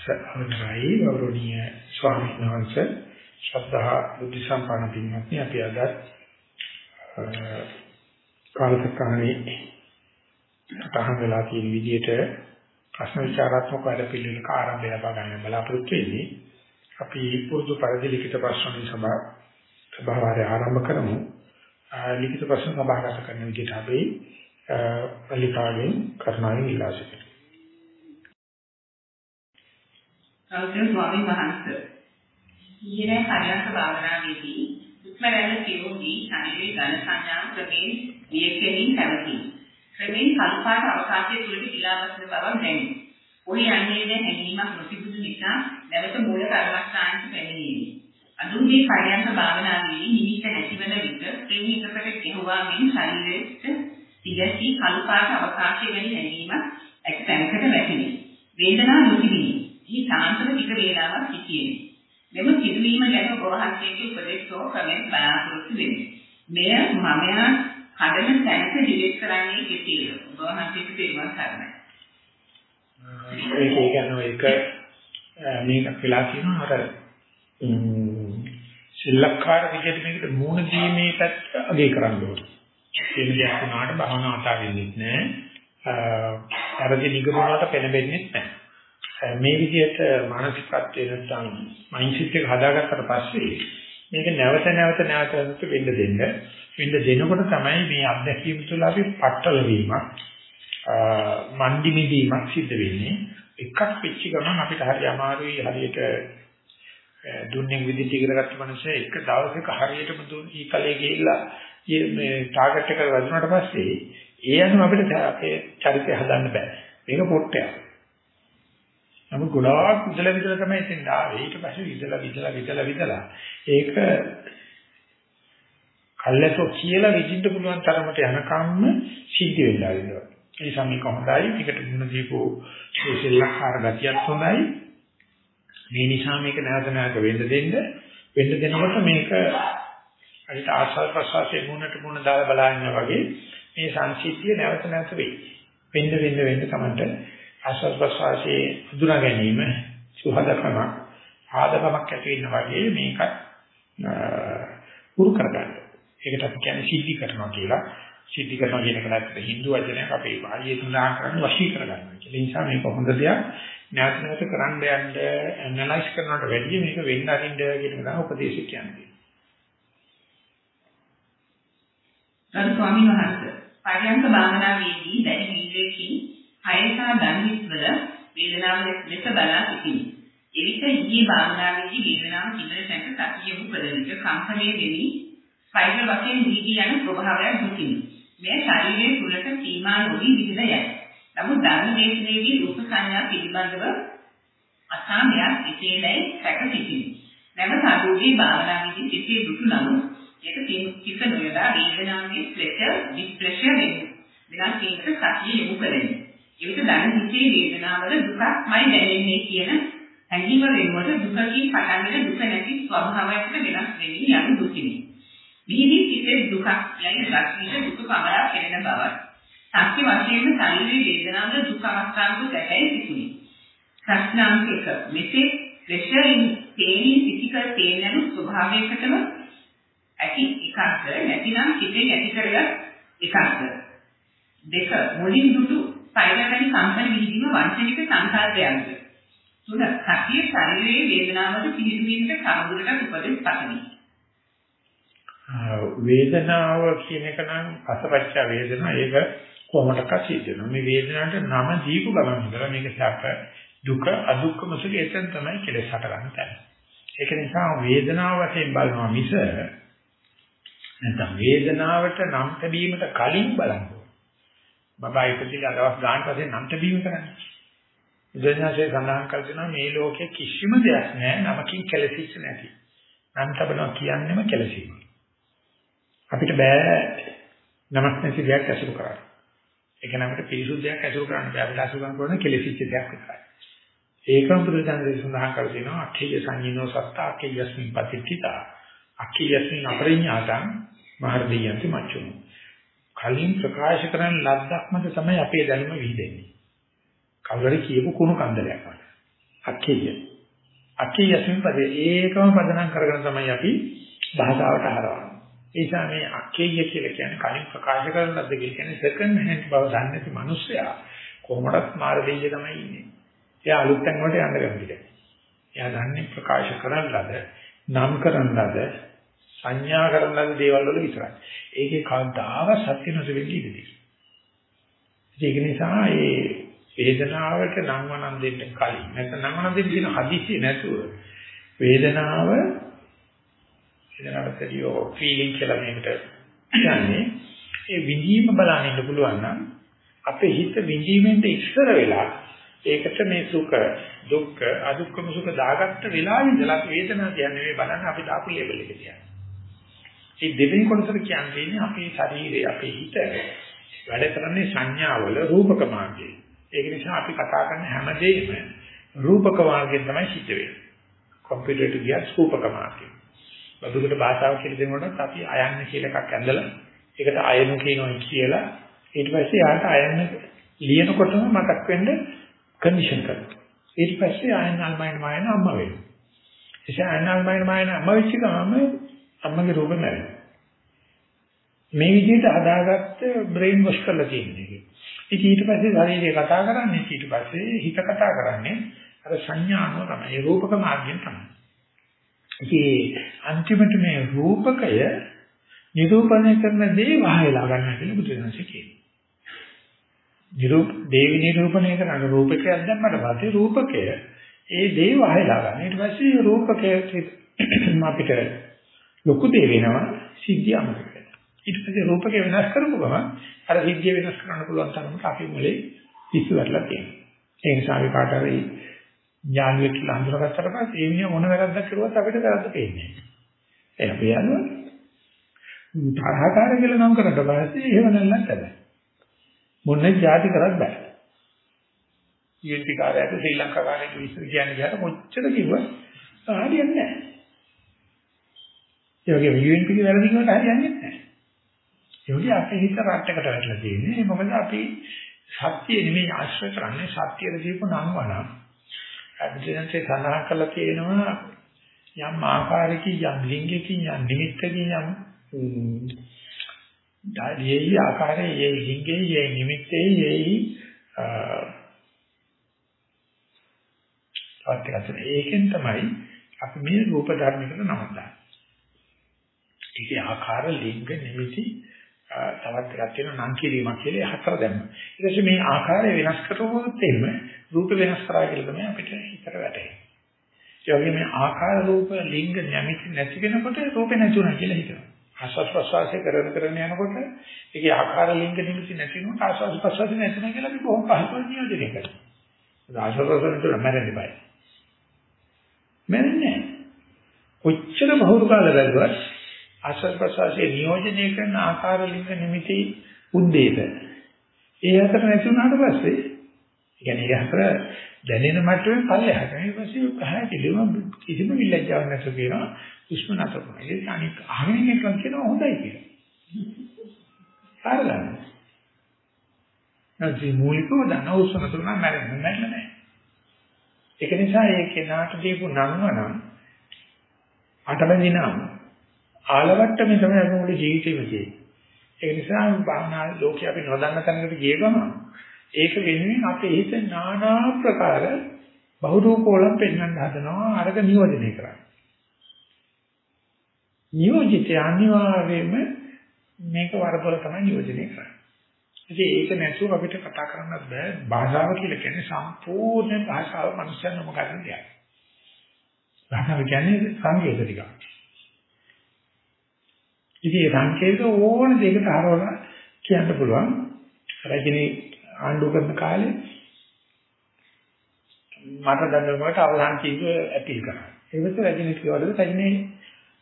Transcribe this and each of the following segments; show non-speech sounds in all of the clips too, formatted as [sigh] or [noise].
සර්වඥයි ගෞරවනීය ස්වාමීන් වහන්සේ ශ්‍රද්ධා බුද්ධ සම්පන්න පින්වත්නි අපි අද කාලසටහනේ තහනම් වෙලා තියෙන විදිහට ප්‍රශ්න විචාරාත්මක වැඩ පිළිවෙලක ආරම්භය ලබා ගන්න බලාපොරොත්තු වෙන්නේ. අපි පුරුදු පරිදි ලිඛිත ප්‍රශ්න සභා සභාවාරය ආරම්භ කරමු. ලිඛිත ප්‍රශ්න සභාගත කරන විදිහට අපි පල්ලිකාවෙන් කරුණාවෙන් ඉල්ලා ගෞතම ස්වාමීන් වහන්සේ ඊයේ පරයන්ක භාවනාවේදී උත්මරණ කියෝදී ශරීරයේ ඝන සංඥා ක්‍රමයෙන් වියකෙමින් පැවති. ක්‍රමයෙන් කල්පාට අවකාශයේ තුලට ඉලාවස්න බවක් දැනේ. ඔහි යන්නේ දැන් හැඟීමක් නොතිබුණු නිසා නැවත මූල කර්මස්ථානට පැමිණීමේ. අදුන්ගේ පරයන්ක භාවනාවේදී නිමිත්ත නැතිවන විට ක්‍රමී එකකට කෙහුවා මෙන් ශරීරයේ තිගැසී කල්පාට අවකාශයේ වැනි හැඟීමක් ඇක තැනකට වැටෙනවා. වේදනාව නොතිබිනි. මේ සාන්තර ටික වේලාවක් සිටියේ. මෙම සිදුවීම ගැන ඔබ වහන්සේගේ උපදේශෝ ක්‍රමෙන් බලාපොරොත්තු වෙමි. මෙය මමයා කඩන තැනක ඩිලීට් කරන්නේ කෙසේද? ඔබ වහන්සේට තේරුම් ගන්නයි. ඒක කියන්නේ ඒක මේක වෙලා තියෙනවා අර සිල්ලක්කාර විදිහට මේකට මූණ දීමේ පැත්ත අගේ කරන්න ඕනේ. ඒ දෙයක් වුණාට භවනා අතාරින්නෙත් නෑ. අරදි නිගමනකට පෙළඹෙන්නේ නැහැ. මේ විදිහට මානසිකත්වයේ නැත්නම් මයින්ඩ්සෙට් එක හදාගත්තට පස්සේ මේක නැවත නැවත නැවත නැවත වෙන්න දෙන්න. වෙන්න දෙනකොට තමයි මේ අත්දැකීම් තුළ අපි පట్టල වීමක් මන්දි මිදීමක් සිද්ධ වෙන්නේ. එකක් වෙච්ච ගමන් අපිට හරි අමාරුයි හරියට දුන්නේ විදිහට ඉගෙන ගත්ත මනුස්සය එක දවසක හරියටම දුන් ඊකලේ ගිහිල්ලා මේ ටාගට් එක වැදුනට පස්සේ ඒ අනුව අපිට අපේ චරිතය හදන්න බෑ. මේක පොට්ටයක්. නමුත් ගොඩාක් විදලා විදලා තමයි එතෙන් ආවේ. ඊට පස්සේ විදලා විදලා විදලා විදලා ඒක කල්ලාතෝ කියලා විඳින්න පුළුවන් තරමට යනකම්ම සිද්ධ වෙලා ඉන්නවා. ඒ නිසා මේක හොඳයි. මේකට මුණ දීපෝ සෙල්ලක්කාර ගතියක් හොඳයි. මේ නිසා මේක නැවත නැවත වෙන්න දෙන්න වෙන්න දෙනකොට මේක අනිත් ආස්වාද ප්‍රසවාසයේ මුණට මුණ දාලා බලන්න වගේ මේ සංසිද්ධිය නැවත නැවත වෙයි. වෙන්න වෙන්න වෙන්න තමයි ආස්වාද ප්‍රසවාසයේ හඳුනා ගැනීම සුහදකම ආදකමක් ඇති වෙන වගේ මේකත් පුරු කරගන්න. ඒකට අපි කියන්නේ සිද්ධි කරනවා කියලා. සිද්ධි කරනවා කියන එක නැත්නම් Hindu වචනයක් අපේ වායේ සඳහන් කරන්නේ වශී කරගන්නවා කියලා. ඒ නිසා මේක හොඳ දෙයක්. නැවත නැවත කරන්න යන්න ඇනලයිස් කරනවට වැඩිය මේක වෙන්න අරින්න කියන එක තමයි උපදේශය කියන්නේ. ගරු ස්වාමීන් වහන්සේ පරියන්ක භාවනාවේදී දැඩි වීර්යයෙන් කයසා ධම්මිස් වල වේදනාව ලෙස බලා සිටිමි. එවිට ඊයේ භාවනාවේදී වේදනාව කිඳර තැනක සතියෙමු කළ විට කම්පණය වෙමි. ස්පයිරල් වශයෙන් දීදී යන ප්‍රභාවයක් දුකිමි. මෙය ශරීරයේ තුලට සීමා නොවි විදිහට යයි. නමුත් ධර්ම දේශනාවේදී රූප සංඥා පිළිබඳව අසාමයක් එසේදයි සැක සිටිමි. නැවත අදෝගේ භාවනාවේදී සිටේ දුතු නමුත් ඒක කිසිම නොයදා වේදනාවේ ප්‍රෙෂර් ඩිස්ප්‍රෙෂර් වෙනවා. වෙනස් කීකට සතිය යොමු කරන්නේ. ඒක දැන හිතේ වේදනාවල දුකක්මයි දැනෙන්නේ කියන හැඟීම වෙනුවට දුකකින් පටන් ගෙන දුක නැති ස්වභාවයකට වෙනස් වෙමින් යන දුකිනි. මෙහිදී සිතේ දුකක් යයි ලක්ෂණ දුක පමණක් පෙනෙන බව සත්‍ය වශයෙන්ම ශරීරයේ වේදනාවල දුක් අවස්ථාවක දැකයි සිටිනි. ප්‍රශ්නාංක 1 මෙසේ ප්‍රෙෂරින් තේනි ෆිසිකල් පේන යන ස්වභාවයකටම ඇති එකක්ද නැතිනම් සිතේ ඇති කරගත් එකක්ද දෙක මුලින් දුටු සෛලකරි කම්පන විහිදීම වංචනික සංකල්පයක්ද. තුන සතිය ශරීරයේ වේදනාවට පිළිතුරීමට සමගුරට උපදෙස් පතමි. වේදනාව කියන එක නම් අසපච්ච වේදනා ඒක කොහොමඩක සිද්ධ මේ වේදනාවට නම දීපු ගමන් ඉඳලා මේක සැප දුක අදුක්කම සුඛ එතෙන් තමයි කෙලෙස් හට ගන්න තැන. ඒක නිසා වේදනාව වශයෙන් බලනවා මිස නැත්නම් වේදනාවට නම් තැබීමට කලින් බලන්න බබා ඉපදිලා දවස් ගානක් පස්සේ නම්ත බීම කරන්නේ. බුදුසසුනේ සඳහන් කර දෙනවා මේ ලෝකේ කිසිම දෙයක් නැහැ නමකින් කෙලසිච්ච නැති. නම් තබනවා කියන්නේම කෙලසීම. අපිට බෑ නමක් නැති දෙයක් ඇසුරු කරන්න. ඒක නම් අපිට පිරිසුදුයක් ඇසුරු කරන්න බෑ. අපිට ඇසුරු කරන්න කෙලසිච්ච දෙයක් විතරයි. ඒකම බුදුසසුනේ සඳහන් කර දෙනවා අඛිය සංඤිනෝ සත්ත අඛියස්මින් පතිත්‍ිතා. අඛියස්මින් අපරිඤ්ඤාතං මහර්දියන්ති මච්චුනෝ. කලින් ප්‍රකාශ කරන ලද්දක්මද තමයි අපේ දැනුම විහිදෙන්නේ. කවුරුහරි කියපු කුණු කන්දලයක් වගේ. අක්කිය. අක්කිය යසින් පදේ ඒකම පදනම් කරගෙන තමයි අපි භාෂාවට හරවන්නේ. ඒ නිසා මේ අක්කිය කියලා කියන්නේ කලින් ප්‍රකාශ කරන ලද්ද කියන්නේ සෙකන්ඩ් හෑන්ඩ් බව දන්නේ නැති මිනිස්සයා කොහොමදත් මාර දෙයිය තමයි ඉන්නේ. එයා අලුත් තැන් වලට යන්න කැමතිද? එයා දන්නේ ප්‍රකාශ කරන ලද, නම් කරන ලද, සංඥා කරන ලද දේවල් වල විතරයි. ඒකේ කවදාව සත්‍ය නොසෙවෙන්නේ ඉඳී. ඒක නිසා ඒ වේදනාවට නම් වනම් දෙන්න කලින් නැත්නම් නම් වනම් දෙන්න කියන හදිසිය නැතුව වේදනාව වේදනාවට කියෝ ෆීලිං කියලා මේකට කියන්නේ ඒ විඳීම බලන්න ඉන්න පුළුවන් නම් අපේ හිත විඳීමෙන් ඉස්සර වෙලා ඒකට මේ සුඛ දුක්ඛ අදුක්ඛම සුඛ දාගත්ත වෙලාවෙ ඉඳලා වේදනාව කියන්නේ මේ බලන්න අපි දාපු ලේබල් එක කියන්නේ. මේ දෙවෙනි කොටසට කියන්නේ අපේ ශරීරය අපේ හිත වැඩ කරන්නේ සංඥාවල රූපක මාර්ගයේ. ඒක නිසා අපි කතා කරන හැමදේම රූපක මාර්ගයෙන් තමයි සිද්ධ වෙන්නේ. කම්පියුටරට ගියත් රූපක මාර්ගයෙන්. බදුකට භාෂාව කියලා දෙනකොට අපි අයන්න කියලා එකක් ඇඳලා ඒකට අයන කියනවා කියලා ඊට පස්සේ ආට අයන්න ලියනකොටම මතක් වෙන්න කන්ඩිෂන් කරනවා. ඊට පස්සේ අයන්න අල්මයින් මායන අම්මා වෙනවා. එසේ අයන්න අල්මයින් මායන අම්මා වෙච්ච ගමන් අම්මගේ රූපෙ නැරෙනවා. මේ විදිහට හදාගත්ත බ්‍රේන් වොෂ් කරලා තියෙනවා. ඉතින් ඊට පස්සේ ශරීරය කතා කරන්නේ ඊට පස්සේ හිත කතා කරන්නේ අර සංඥානෝ තමයි රූපක මාර්ගයෙන් තමයි. ඉතින් අන්තිමට මේ රූපකය නිරූපණය කරන දේ වහයලා ගන්න කියලා බුදුරජාණන්සේ කියනවා. නිරූප දේවි නිරූපණය කරන රූපකයක් දැම්මට පස්සේ රූපකය ඒ දේ වහයලා ගන්න. ඊට පස්සේ රූපකය අපිට ලොකු දේ වෙනවා සිද්ධිය අමතක ඊට පස්සේ රූපක වෙනස් කරපු ගමන් අර සිද්ධිය වෙනස් කරන්න පුළුවන් තරමට අපි මොලේ පිස්සු වැටලා තියෙනවා. ඒ නිසා අපි කාට හරි ඥානියෙක් කියලා හඳුනාගත්තට පස්සේ ඒ මිනිහ මොන වැරද්දක් කරුවත් අපිට වැරද්ද පේන්නේ නැහැ. ඒ අපි යනවා තරහකාර කියලා නම් කරලා පස්සේ එහෙම නැල්ලක් නැහැ. මොන්නේ જાති කරත් බෑ. ඊටි කාර්යයට ශ්‍රී ලංකා කාර්යයට විශ්ව කියන්නේ ගියාට කොච්චර කිව්වත් හරියන්නේ නැහැ. ඒ වගේම UNP ගේ වැරදි කිව්වට හරියන්නේ නැහැ. ඒකේ අපේ හිත රට්ටකට වැටලා තියෙන්නේ. මොකද අපි සත්‍ය නෙමෙයි ආශ්‍රය කරන්නේ සත්‍යද දීපු නම් වනම්. අභිජනසේ සඳහන් කරලා තියෙනවා යම් ආකාරයකින් යම් ලිංගයකින් යම් නිමිත්තකින් යම් දාලියේ ආකාරයේ යේ ලිංගයේ යේ නිමිත්තේ යේ අත්‍යවශ්‍ය ඒකෙන් තමයි අපි මේ රූප ධර්මයකට නම දාන්නේ. ඒකේ ආකාර ලිංග නිමිති තවත් එකක් තියෙනවා නම් කිරීමක් කියලා හතර දැම්මා. ඊට පස්සේ මේ ආකාරය වෙනස් කරවුවොත් එහෙම රූප වෙනස් කරා කියලා තමයි අපිට හිතට වැටෙන්නේ. ඒ වගේම මේ ආකාර රූප ලිංග නැමිති නැති වෙනකොට රූපේ නැතුණා කියලා හිතනවා. ආස්වාද ප්‍රසවාසය කරන කරන යනකොට ඒකේ ආකාර ලිංග නිමිති නැති වෙනකොට ආස්වාද ප්‍රසවාසය නැතුණා කියලා අපි බොහොම පහසුවෙන් නියෝජනය කරනවා. ආස්වාද ප්‍රසවාසය තුන මැරෙන්න බෑ. මැරෙන්නේ නැහැ. කොච්චර බහුරු කාල බැලුවත් ආශ්‍රද ප්‍රසවාසයේ නියෝජනය කරන ආකාර ලිංග නිමිති උද්දේශ. ඒ අතර නැති වුණාට පස්සේ කියන්නේ ඒ අතර දැනෙන මට්ටමේ පල්ලෙහාට. ඊට පස්සේ පැහැදිලිවම කිසිම විලැජ්ජාවක් නැතුව කියනවා උෂ්ම නැතපොන. ඒක අනික අහගෙන එකක් කියනවා හොඳයි කියලා. හරිද? නැති මූලිකව දන උෂ්ම නැතුව නම් මැරෙන්නේ නැහැ. ඒක නිසා ඒ කෙනාට දීපු නම්ව නම් අටබැඳිනාම ආලවට්ටමේ තමයි අපි මුළු ජීවිතේම තියෙන්නේ. ඒ නිසා භාවනා ලෝකේ අපි නොදන්න තැනකට ගිය ගමන් ඒක වෙනුවෙන් අපේ හිත নানা ප්‍රකාර බහුරූපෝලම් පෙන්වන්න හදනවා අරක නියෝජනය කරන්න. නියෝජිතය අනිවාර්යයෙන්ම මේක වරපොල තමයි නියෝජනය කරන්නේ. ඉතින් ඒක නැතුව අපිට කතා කරන්න බෑ. භාෂාව කියලා කියන්නේ සම්පූර්ණ භාෂාව මනුස්සයන්ම කරන දෙයක්. භාෂාව කියන්නේ සංකේත ටිකක්. ඉතින් ඒ සංකේත ඕන දෙයකට හරවලා කියන්න පුළුවන්. රජිනී ආණ්ඩු කරන කාලේ මට දැනුමකට අවධාන කීව ඇපීල් කරා. ඒ වෙලට රජිනී කියවලු රජිනී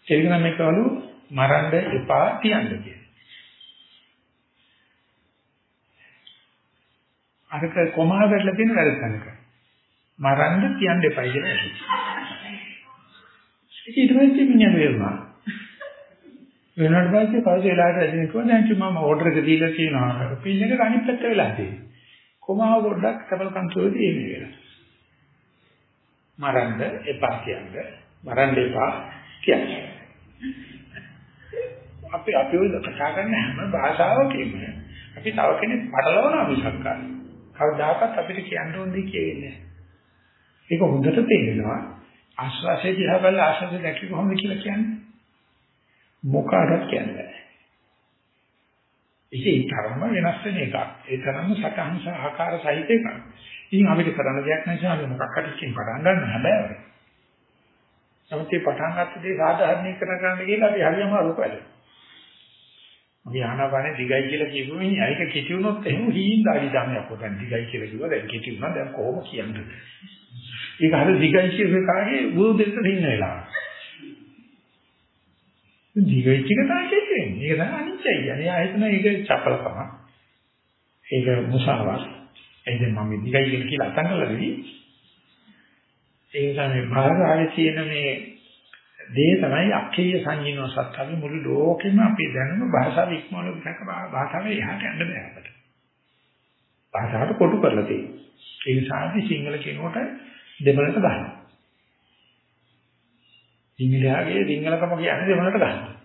ටෙලිග්‍රෑම් එකවලු මරන්න එපා තියන්න කියලා. අරක කොමහා වැටලා තියෙන වැරද්දනක. මරන්න තියන්න එපයි කියලා. ඊට පස්සේ මිනිහා වෙරුණා. වෙනාට පස්සේ කවුද වෙලාවට ඇදින කිව්වා දැන් මම ඕඩර් එක දීලා තියෙනවා පින් එක අනිත් පැත්ත වෙලා තියෙනවා කොමාව පොඩ්ඩක් සබල් කන්ට්‍රෝල් දෙන්නේ කියලා මරන්න එපා කියන්නේ. මරන්න එපා කියන්නේ. අපි අපි ඔය කතා කරන හැම භාෂාවකම අපි තව කෙනෙක් පටලවනවා මිසක් කවදාකවත් අපිට කියන්න ඕනේ කියන්නේ. ඒක හොඳට තේරෙනවා. ආශ්වාසය දිහා බලලා ආශ්වාසය දැක්කේ කොහොමද කියලා කියන්නේ. මොකාරක් කියන්නේ. ඉතින් තරම වෙනස් වෙන එකක්. ඒ තරම සටහන් සහ ආකාර සහිත එකක්. ඉතින් අපිට කරන්න දෙයක් නැහැ අපි මොකක් හරි කියන පටන් ගන්න හැබැයි. නමුත් මේ පටන් ගත්ත දේ සාධාරණීකරණ කරන්න කියලා අපි හරියම අරුක වැඩ. අපි ආනාපානේ දිගයි කියලා කියපුවම ඒක කෙටි වුණොත් එහෙම හීන් දාඩි දාමයක් උතන් දිගයි කියලා කිව්වා දැන් කෙටි වුණා දැන් කොහොම කියන්නේ. ඒක හරිය දිගයි කියන කාගේ බුදු දෙන්න ඉන්න වෙලාව. දිගට තමයි කියන්නේ. ඒක තමයි අනිත්‍යය කියන්නේ. ආයතන ඒක චපලකම. ඒක මුසාවක්. ඒක මම දිගයි කියලා අතන් කරලා දෙවි. ඒ නිසා මේ භාරායේ තියෙන මේ දේ තමයි අක්ෂේය සංජිනව සත්‍යවි මුළු ලෝකෙම අපි දැනුම භාෂාව ඉක්මවල විතර භාෂාවේ යහට යන්න බෑ අපිට. භාෂාවට කොටු කරලා තියෙන්නේ. ඒ නිසා අපි සිංහල කියනකොට දෙමළට ගන්නවා. සිංහලයාගේ සිංහලකම කියන්නේ දෙමළට ගන්නවා.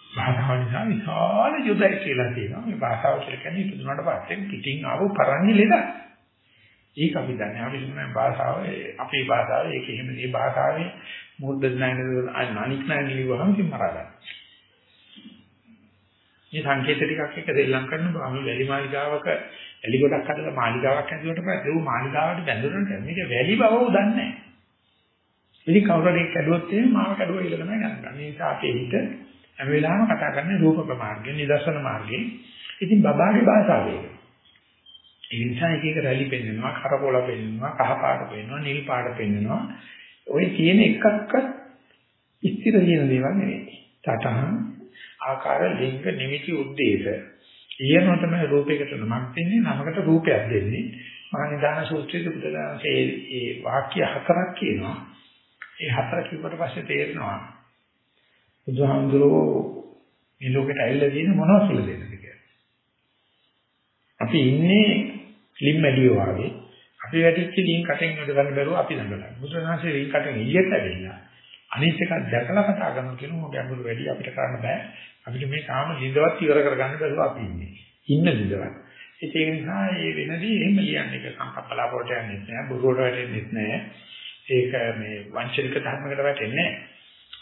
භාෂාව නිසා විශාල යුදයි කියලා තියෙනවා. මේ භාෂාව කියලා කියන්නේ ඉදුණාට පස්සේ පිටින් ආව පරන්නේ ලෙඩ. ඒක අපි දන්නේ. අපි කියන්නේ භාෂාව අපේ භාෂාව ඒක එහෙම මේ භාෂාවේ මුද්ද නැහැ අනික් නැහැ කිව්වහම ඉතින් මරා ගන්න. මේ සංකේත ටිකක් එක දෙල්ලම් කරනකොට අපි වැලි මාලිගාවක වැලි ගොඩක් හදලා මාලිගාවක් ඇදුවට පස්සේ ඒ මාලිගාවට බැඳුනට මේක වැලි බව උදන්නේ නැහැ. ඉතින් කවුරු හරි කැඩුවොත් එහෙම මාව කැඩුවා කියලා තමයි ගන්න. මේ නිසා අපේ හිත හැම වෙලාවෙම කතා කරන්නේ රූපක මාර්ගයෙන් නිදර්ශන මාර්ගයෙන්. ඉතින් බබාගේ භාෂාව ඒක. ඒ නිසා එක එක රැලි පෙන්නනවා, කරකෝල පෙන්නනවා, කහ පාට පෙන්නනවා, නිල් පාට පෙන්නනවා. ওই තියෙන එකක්වත් ස්ථිර කියන දේවල් නෙවෙයි. සටහන් ආකාර ලිංග නිමිති උද්දේශ. ඊයනෝ තමයි රූපයකට නමක් දෙන්නේ නමකට රූපයක් දෙන්නේ. මහා නිදාන සූත්‍රයේ බුදුදානසේ ඒ වාක්‍ය හතරක් කියනවා. ඒ හතර කිව්වට පස්සේ තේරෙනවා බුදුහාමුදුරුවෝ මේ ලෝකෙට ඇවිල්ලා තියෙන මොනවද කියලා දෙන්නද කියලා. අපි ඉන්නේ ලිම්මැඩියෝ වගේ අපි වැටිච්ච ලින් කටෙන් උඩ ගන්න බැරුව අපි දඟලනවා. බුදුරජාණන්සේ ලින් කටෙන් එළියට ඇවිල්ලා අනිත් එකක් දැකලා කතා කරනවා කියනවා ගැඹුරු වැඩි අපිට කරන්න බෑ. අපිට මේ කාම ලින්දවත් ඉවර කරගන්න බැරුව අපි ඉන්නේ. ඉන්න ලින්දවත්. ඒක නිසා මේ වෙනදී එහෙම ලියන්නේ ඒක සංකප්පලාපෝට යන්නේ නැහැ. බුරුවට වැටෙන්නේ නැහැ. ඒක මේ වංචනික ධර්මයකට වැටෙන්නේ නැහැ.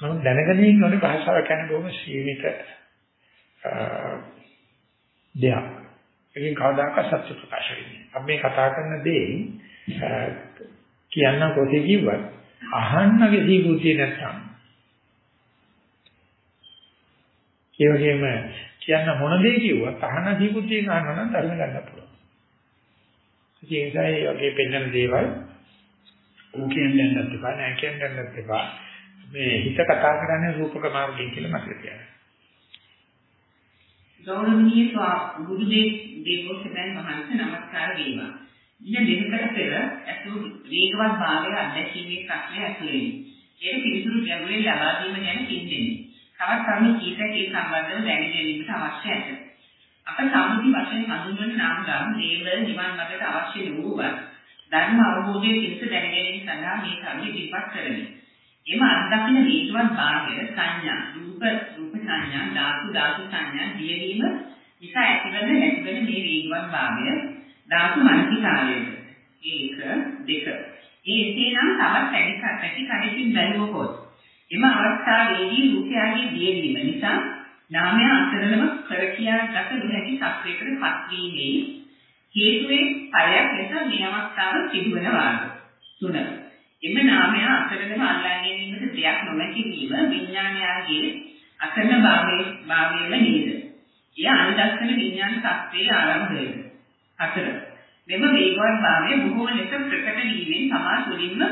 නමුත් දැනගෙන ඉන්න ඕනේ භාෂාව කියන්නේ බොහොම සීමිත දෙයක්. ඒකෙන් කවදාකවත් සත්‍ය ප්‍රකාශ වෙන්නේ. අපි මේ කතා කරන දේ කියන්න කොහේ කිව්වත් අහන්නගේ සීගුතිය නැත්නම් ඒ වගේම කියන්න මොන දේ කිව්වත් අහන සීගුතිය ගන්නවා නම් ධර්ම ගන්න පුළුවන්. ඒ නිසා ඒ වගේ පෙන්වන දේවල් ඌ කියන්නේ නැත්නම් නෑ කියන්නේ නැත්නම් මේ හිත කතා කරන්නේ රූපක මාර්ගයෙන් කියලා මතක තියාගන්න. ගෞරවනීය බුදුදේ දේවෝසෙන් මහන්ස නමස්කාර වේවා. දින දෙකකට පෙර ඇතුළු වේගවත් භාවය අධ්‍යක්ෂීමේ ප්‍රශ්නය ඇතුළේ. ඒක පිළිතුරු ගැඹුරින් ලබා දීම ගැන කියෙන්නේ. තවත් කරුණු කීපයක් ඒ සම්බන්ධව දැන ගැනීමට අවශ්‍ය ඇත. අප සම්මුති වශයෙන් හඳුන්වන නාම ගම් දේවල් නිවන් මාර්ගයට අවශ්‍ය වූවත් ධර්ම අවබෝධයේ පිණිස දැන ගැනීම සඳහා මේ කරුණු ඉදිරිපත් කරමි. එම අත්දකින්න හේතුවත් භාගය සංඥා රූප රූප සංඥා ධාතු ධාතු සංඥා දියවීම නිසා ඇතිවන නැතිවන මේ වේගවත් භාගය ධාතු මනසිකාරයද ඒක දෙක ඒ එසේනම් තවත් පැටි පැටි කඩකින් බැලුවොත් එම අවස්ථාවේදී රූපයගේ දියවීම නිසා නාමය අතරම කර කියා ගත නොහැකි සත්‍යයකට පත්වීමේ හේතුවේ ඵලයක් ලෙස මේ අවස්ථාව සිදුවන වාද තුන එම නාමය අතරම අල්ලා ගැනීමට දෙයක් නොමැති වීම විඥානයගේ අකරණ භාවයේ භාවයේම නේද. එය අනුදස්සන විඥාන ශක්තියේ ආරම්භයද. හතර. මෙම වේගවත් භාවය බොහෝ ලෙස ප්‍රකට වීමෙන් තමා තුළින්ම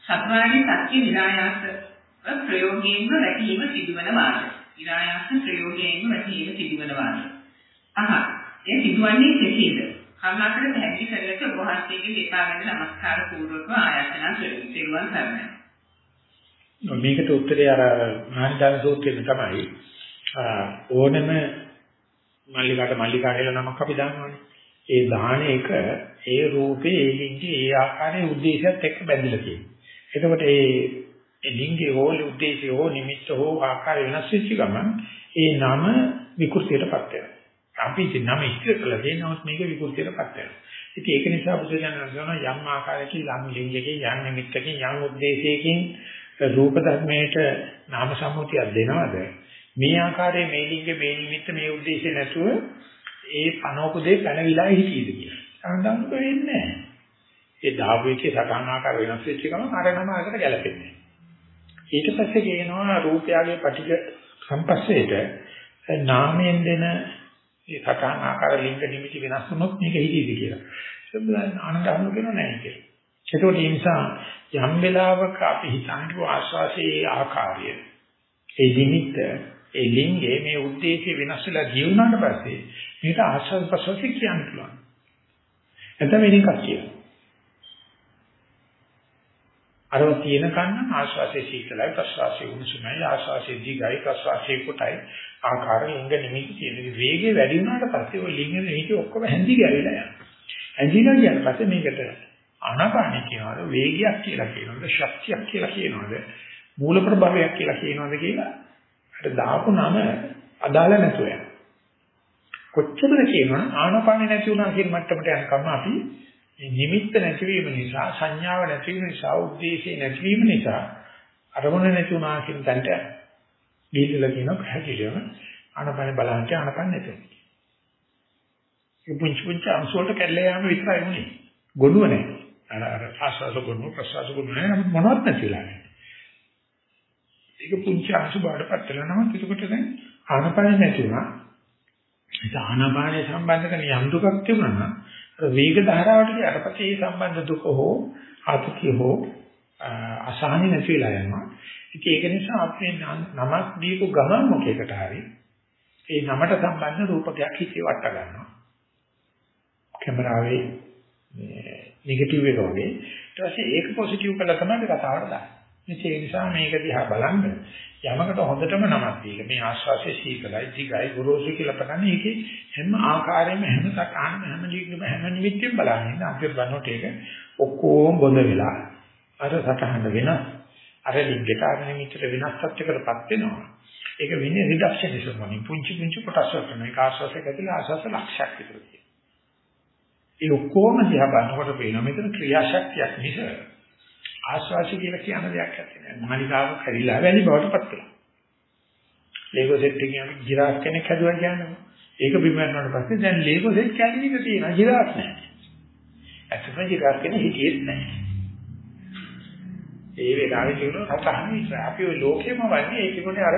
සත්‍වාරි සත්‍ය විරායාස ප්‍රයෝගයෙන්ම වැටීම සිදුවන වාද. විරායාස ප්‍රයෝගයෙන්ම වැටීම සිදුවන වාද. අහ. එය සිදුවන්නේ කෙසේද? කර්ණාටක පැහැදිලි කරලා තිබ වහන්සේගේ දෙපා ගැන নমස්කාර පූර්වක ආයතන කරමි. සිරුවන් සරණයි. මේකට උත්තරේ අර මහානිදාන සූත්‍රයෙන් තමයි ඕනෙම මල්ලිකාට මල්ලිකා කියලා නමක් අපි දානවනේ. ඒ දාහන එක ඒ රූපේ ඒ ලිංගේ ඒ ආකාරයේ ಉದ್ದೇಶයත් එක්ක බැඳිලා තියෙනවා. එතකොට ඒ ලිංගේ හෝ ಉದ್ದೇಶය හෝ නිමිත්ත හෝ ආකාරය වෙනස් වෙච්ච ගමන් ඒ නම විකෘතියටපත් වෙනවා. අපි ඉතින් නම ඉස්තර කළා දෙනවොත් මේක විකෘතියටපත් වෙනවා. ඉතින් ඒක නිසා බුදුසසුන කියනවා යම් ආකාරයකින් යම් ලිංගයකින් යම් නිමිත්තකින් යම් උද්දේශයකින් රූප ධර්මයට නාම සම්මුතියක් දෙනවද? මේ ආකාරයේ මේ ලිංග මේ නිමිත්ත මේ ಉದ್ದೇಶය නැතුව ඒ පනෝපදේ පැනවිලා හිටියද කියලා. සාන්දම්ක වෙන්නේ නැහැ. ඒ ධාවයේක සකහන ආකාර වෙනස් වෙච්ච ගමන් අර නම අරකට ගැලපෙන්නේ නැහැ. ඊට පස්සේ කියනවා රූපයගේ පටික සම්පස්සේට නාමයෙන් දෙන ඒ සටහන් ආකාර ලිංග නිමිති වෙනස් වුණොත් මේක හිතීද කියලා. සම්බුදාන ආනන්ද අහන්න කියනවා නෑ කියලා. ඒකෝට ඒ නිසා යම් වෙලාවක අපි හිතන්නේ ආශාසයේ ආකාරය. ඒ නිමිත්ත ඒ ලිංගයේ මේ ಉದ್ದೇಶය වෙනස් වෙලා ගිය උනාට පස්සේ මේක ආශාස ප්‍රසති කියන්න පුළුවන්. එතන මේක කියනවා. අර තියෙන කන්න ආශාසයේ සීතලයි ප්‍රසවාසයේ උණුසුමයි ආශාසයේ දිගයි ප්‍රසවාසයේ කොටයි ආකාර ලිංග නිමිති තියෙන වේගය වැඩි වුණාට පස්සේ ওই ලිංග නිමිති ඔක්කොම හැඳි ගැවිලා යනවා. හැඳිලා ගියාට පස්සේ මේකට ආනාපාන කියනවාද වේගයක් කියලා කියනවාද ශක්තියක් කියලා කියනවාද මූල ප්‍රභවයක් කියලා කියනවාද කියලා අර දාපු නම අදාළ නැතුව යනවා. කොච්චරද කියනවනම් ආනාපානෙ නැති වුණා කියන මට්ටමට යනකම් අපි නිමිත්ත නැතිවීම නිසා සංඥාව නැතිවීම නිසා උද්දේශය නැතිවීම නිසා අරමුණ නැති වුණා කියන තැනට ගිහිල්ලා කියන පැහැදිලිවම ආනපන බලන්න ආනපන නැතුව. ඒ පුංචි පුංචි අංශ වලට කැඩලා යාම විතරයි උනේ. ගොනුව නැහැ. අර අර ආස්වාද ගොනුව ප්‍රසවාස ගොනුව නැහැ මොනවත් නැතිලා නැහැ. ඒක පුංචි අංශ බාඩපත් වෙලා නම් එතකොට දැන් ආනපන නැති වුණා. ඒක ආනපානයේ සම්බන්ධ කරන යම් දුකක් තිබුණා නම් වේග ධාරාවට ගියාට පස්සේ ඒ සම්බන්ධ දුක හෝ ආතතිය හෝ අසහනෙ නැති වෙලා යනවා. ඉතින් ඒක නිසා අපි නමක් දීපු ගමන් මොකේකට හරි ඒ නමට සම්බන්ධ රූපකයක් හිතේ වට ගන්නවා. කැමරාවේ නෙගටිව් එක වගේ. ඊට පස්සේ ඒක පොසිටිව් කළා තමයි කතාවට දාන්නේ. ඒ නිසා මේක දිහා බලන්න යමකට හොඳටම නමක් දීලා මේ ආශ්වාසයේ සීකලයි දිගයි ගොරෝසු කියලා පටන් ඒකේ හැම ආකාරයෙන්ම හැම සටහනම හැම ජීවිතෙම හැම නිමිත්තෙම බලන්නේ අපිට බලනකොට ඒක ඔක්කොම බොඳ වෙලා අර සටහන වෙනස් අර ලිංගයට අර නිමිත්තට වෙනස් සත්‍යකටපත් වෙනවා ඒක වෙන්නේ රිඩක්ෂනිසම් වලින් පුංචි පුංචි කොටස් වලට මේක ආශ්වාසයක ඇතුළේ ආශ්වාස ලක්ෂයක් විතර තියෙනවා ඒ ඔක්කොම දිහා බලනකොට පේනවා මෙතන ක්‍රියාශක්තියක් නිසා ආශ්වාසය කියලා කියන දෙයක් නැහැ. මාලිකාව කැරිලා වැලි බවට පත් වෙනවා. ලේගෝ සෙට් එකකින් අපි ජිරාෆ් කෙනෙක් හදුවා කියන්නේ. ඒක බිම යනකොට පස්සේ දැන් ලේගෝ සෙට් කැලිනික තියෙනවා ජිරාෆ් නැහැ. ඇත්තටම ජිරාෆ් කෙනෙක් හිටියෙත් නැහැ. ඒ වෙලාවේ කියන සතහන ඉස්සර අපි ඔය ලෝකෙම වන්නේ ඒකෝනේ අර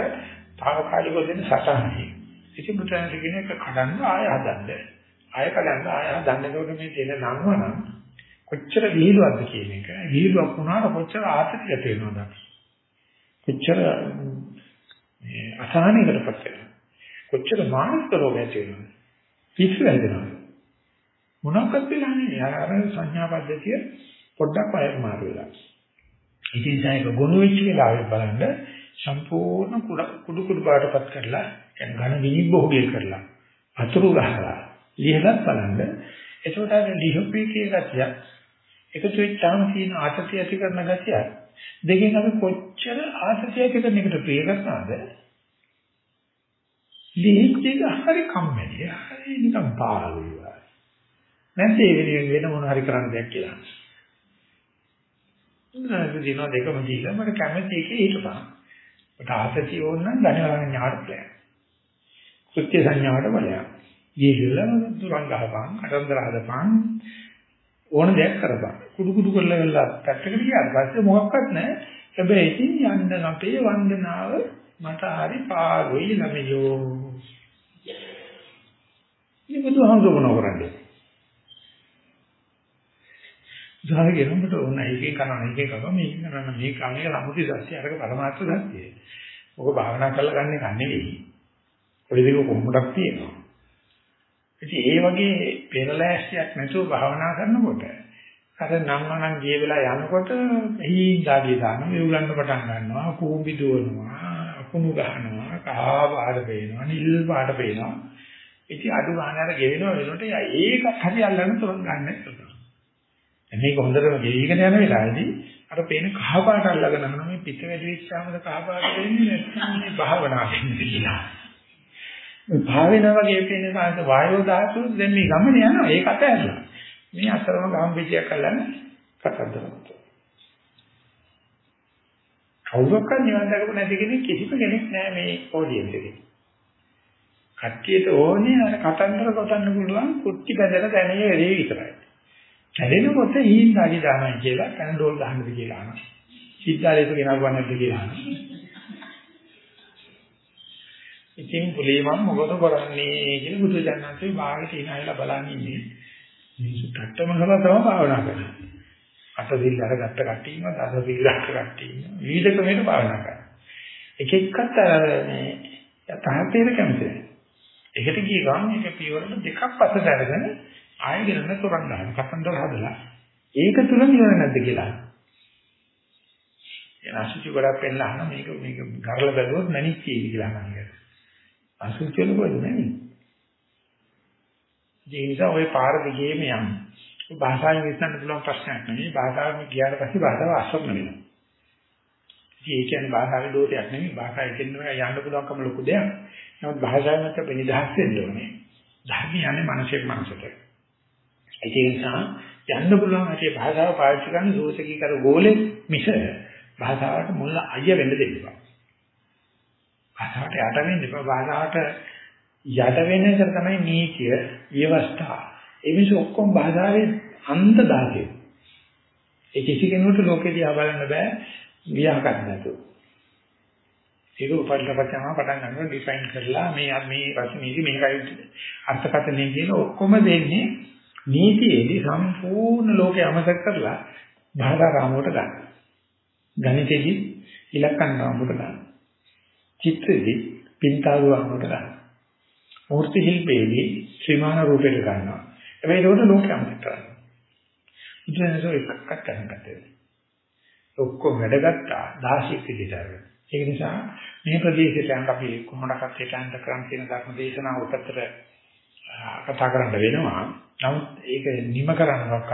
తాවකාලිකව දෙන සතහනේ. ඉතින් බුදුන් කියන එක කඩන්න ආය හදන්න. ආය කඩන්න ආය හදන්න. ඒකට මේ දෙන නම්වනම් කොච්චර විහිළුවක්ද කියන එක. විහිළුවක් වුණාට කොච්චර ආතතියක් වෙනවද? කොච්චර මේ අසහනයකටපත් වෙනවද? කොච්චර මානසික රෝග ඇති වෙනවද? පිස්සු වැදෙනවද? මොනක්වත් වෙලා නැහැ. අර සංඥා පද්ධතිය පොඩ්ඩක් වයර් මාරු වෙලා. ඉතින් ඒක ගොනු වෙච්ච වෙලාවෙත් බලන්න සම්පූර්ණ කුඩු කුඩු බාටපත් කරලා يعني ඝන විනිභෝගය කරලා අතුරු ගහලා ලියලත් බලන්න එතකොට අර ලිහුපීකේ ගතිය එකතු වෙච්චාම තියෙන ආතතිය ඇති කරන ගතිය දෙකෙන් අපි කොච්චර ආතතිය ඇති කරන එකට ප්‍රිය කරනවද ලිහිච්ච එක හරි කම්මැලි හරි නිකන් පාළුයි නැත්නම් ඒ වෙන මොන හරි කරන්න දෙයක් කියලා නේද දින දෙකම දීලා මට කැමති එකේ හිටපන් මට ආතතිය ඕන නම් ධනවල ඥාට ප්ලෑන් කෘත්‍ය සංඥාවට බලයක් ගිහිල්ලා දුරන් ගහපන් කටන්දර හදපන් ඕන දෙයක් කරපන්. කුඩු කුඩු කරලා වෙලා පැත්තකට ගියාට පස්සේ මොකක්වත් නැහැ. හැබැයි ඉතින් යන්න අපේ වන්දනාව මට හරි පාගොයි ළමයෝ. මේ බුදුහාමුදුරුවෝ මොනව කරන්නේ? ජාගෙන මට ඕන එකේ කරන එකේ කරන මේක කරන මේ කන්නේ ලමුති සත්‍ය අරක පරමාර්ථ සත්‍යය. ඔක භාවනා කරලා ගන්න එක නෙවෙයි. ඔය දෙක කොහොමදක් තියෙනවා. ඉතින් ඒ වගේ පෙරලෑස්තියක් නැතුව භාවනා කරනකොට අර නම්මනම් ගිය වෙලා යනකොට හීඳාගේ දාන මෙවුලන්න පටන් ගන්නවා කූඹි දුවනවා අකුණු ගහනවා කහා පාට පේනවා නිල් පාට පේනවා ඉතින් අඩු ගන්න අර ගෙවෙනව වෙනකොට ඒකත් හරි අල්ලන්න තුරන් ගන්න පුළුවන්. මේක හොඳටම ගෙවිගෙන යන වෙලාවේදී අර පේන කහ පාට අල්ලගෙන යනවා මේ පිට වැඩිච්චාමද කහ පාට වෙන්නේ නැත්නම් මේ භාවනාවෙන් කියලා. මේ භාවනා වගේ පේන සාහස වායෝ ධාතු දැන් මේ ගමන යනවා ඒක අතහැරලා. මේ අතරම ගම්බිජයක් අල්ලන්න කතන්දරකට. කවුරක්වත් නිවන් දකපු නැති කෙනෙක් කිසිම කෙනෙක් නෑ මේ ඔඩියන්ස් එකේ. කට්ටියට ඕනේ අර කතන්දර ගොතන්න පුළුවන් කුට්ටි බැදලා දැනෙන වැඩේ විතරයි. කැඩෙනකොට හීන් දාඩි දානවා කියලා පැනඩෝල් ගහන්නද කියලා අහනවා. සිද්ධාලේක ගෙනල්වා නැද්ද කියලා අහනවා. ඉතින් පුලේ මම මොකද කරන්නේ කියලා බුදුජානනාංශේ භාගයට ඉනහලා බලන් ඉන්නේ. මිනිස්සු තට්ටම කරලා තමයි භාවනා කරන්නේ. අට දිල් අරගත්ත කට්ටිය ඉන්නවා, දස දිල් අරගත්ත කට්ටිය ඉන්නවා. විවිධ ක්‍රමයකට භාවනා කරනවා. එක එක්කත් අර මේ යථාර්ථයට කැමති නැහැ. ඒකට ගිය ගමන් මේක පියවරට දෙකක් පස්සට අරගෙන ආයෙ ගෙනන තොරන් ගන්න කතන්දර හදලා ඒක තුල නිවන නැද්ද කියලා. එන අසුචි ගොඩක් පෙන්නලා මේක මේක ගරල බැලුවොත් නැණික් කීවි කියලා අහනවා. අසුචි වල කොහෙද නැණි? ඒ නිසා ওই පාර දිගේම යන්න. භාෂාවෙන් විශ්ලේෂණය පුළුවන් ප්‍රශ්නයක් නෙවෙයි. භාෂාවෙන් ගියාට පස්සේ භාෂාව අසරණ වෙනවා. ඉතින් ඒ කියන්නේ භාෂාවේ දෝෂයක් නෙවෙයි. භාෂාවෙන් කියන්න යන්න පුළුවන්කම ලොකු දෙයක්. නමුත් භාෂාවෙන් අපිට නිදහස් වෙන්න ඕනේ. ධර්ම යන්නේ මනසේ මනසට. ඒ නිසා යන්න පුළුවන් ඇටි භාෂාව පාවිච්චි කරන සෝසකී කර ගෝලෙ මිස භාෂාවට මුල්ල අයිය වෙන්න දෙන්න බෑ. භාෂාවට යට වෙන්න එපා. භාෂාවට යට වෙන එක තමයි නීතිය, ව්‍යවස්ථා. ඒ මිස ඔක්කොම භාෂාවේ අන්ත දාගේ. ඒ කිසි කෙනෙකුට ලෝකෙදී ආවලන්න බෑ ව්‍යාකරණ නැතුව. ඒක උපරිලපතම පටන් ගන්නවා ඩිෆයින් කරලා මේ මේ රසමීදි මේකයි අර්ථකථනය කියන ඔක්කොම දෙන්නේ නීතියේදී සම්පූර්ණ ලෝකේ අමතක කරලා භාෂා රාමුවට ගන්න. ගණිතයේදී ඉලක්කම් රාමුවට ගන්න. චිත්‍රයේදී පින්තාරු රාමුවට ගන්න. මූර්ති ශිල්පයේදී ශ්‍රීමාන රූපයට ගන්නවා. හැබැයි ඒකට ලෝකෙ අමතක කරනවා. ඉතින් ඒක එකක්වත් කරන්නට ඔක්කොම වැඩ ගත්තා 16 විදිහට. ඒක නිසා මේ ප්‍රදේශයට යන්න අපි කොහොමඩක්වත් ඒකන්ට කරන් තියෙන ධර්ම දේශනාව උත්තර කතා කරන්න වෙනවා. නමුත් ඒක නිම කරන්නවත්